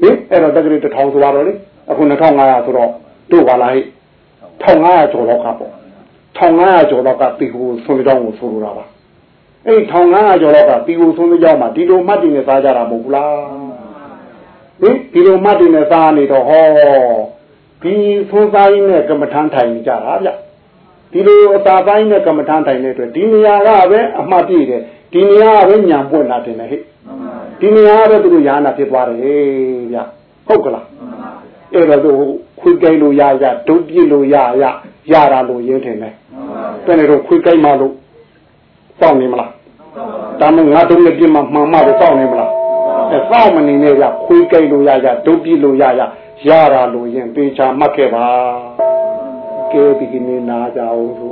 ဟင်အဲ့တော့တက္ကရာ1000ဆိုတော့လေအခု2500ဆိုတော့တို့ပါလားဟိ 1500ကျော်လောက်ကပေါ့1500ကျော်လောက်ကတီဟိုဆုံးကြောင်ကိုဆိုလိုတာပါအဲ့1500ကျော်လောက်ကတီဟိုဆုံးကြောင်မှာဒီလိုမှတ်တင်နေစားကြတာမဟုတ်ဘူးလားဟင်ဒီလိုမှတ်တင်နေစားနေတော့ဟောဒီသုံးစားရင်းနဲ့ကမ္မထမ်းထိုင်ကြတာဗျဒီလိုအသာပိုင်းနဲ့ကမ္မထမ်းထိုင်တဲ့အတွက်ဒီနေရာကပဲအမှတ်ပြည့်တယ်ဒီနေရာကပဲညာပွင့်လာတယ်ဟဲ့ဒီနေရာကပဲသူတို့ယာနာဖြစ်သွားတယ်ဗျဟုတ်ကလားအဲ့တော့သူ ခွေးကြိုက်လို့ရရဒုတ်ပြည့်လို့ရရရတာလို့ရင်းထင်တယ်တဲ့နေတော့ခွေးကြိုက်မှလို့စောင့်နေမလားဒါမှငါတို့နဲ့ပြမှမှန်မှလို့စောင့်နေမလားအဲစောင့်မနေနဲ့ရခွေးကြိုက်လို့ရရဒုတ်ပြည့်လို့ရရရတာလို့ရင်ပေချာမှတ်ခဲ့ပါကဲဒီကနေ့နာကြအောင်သူ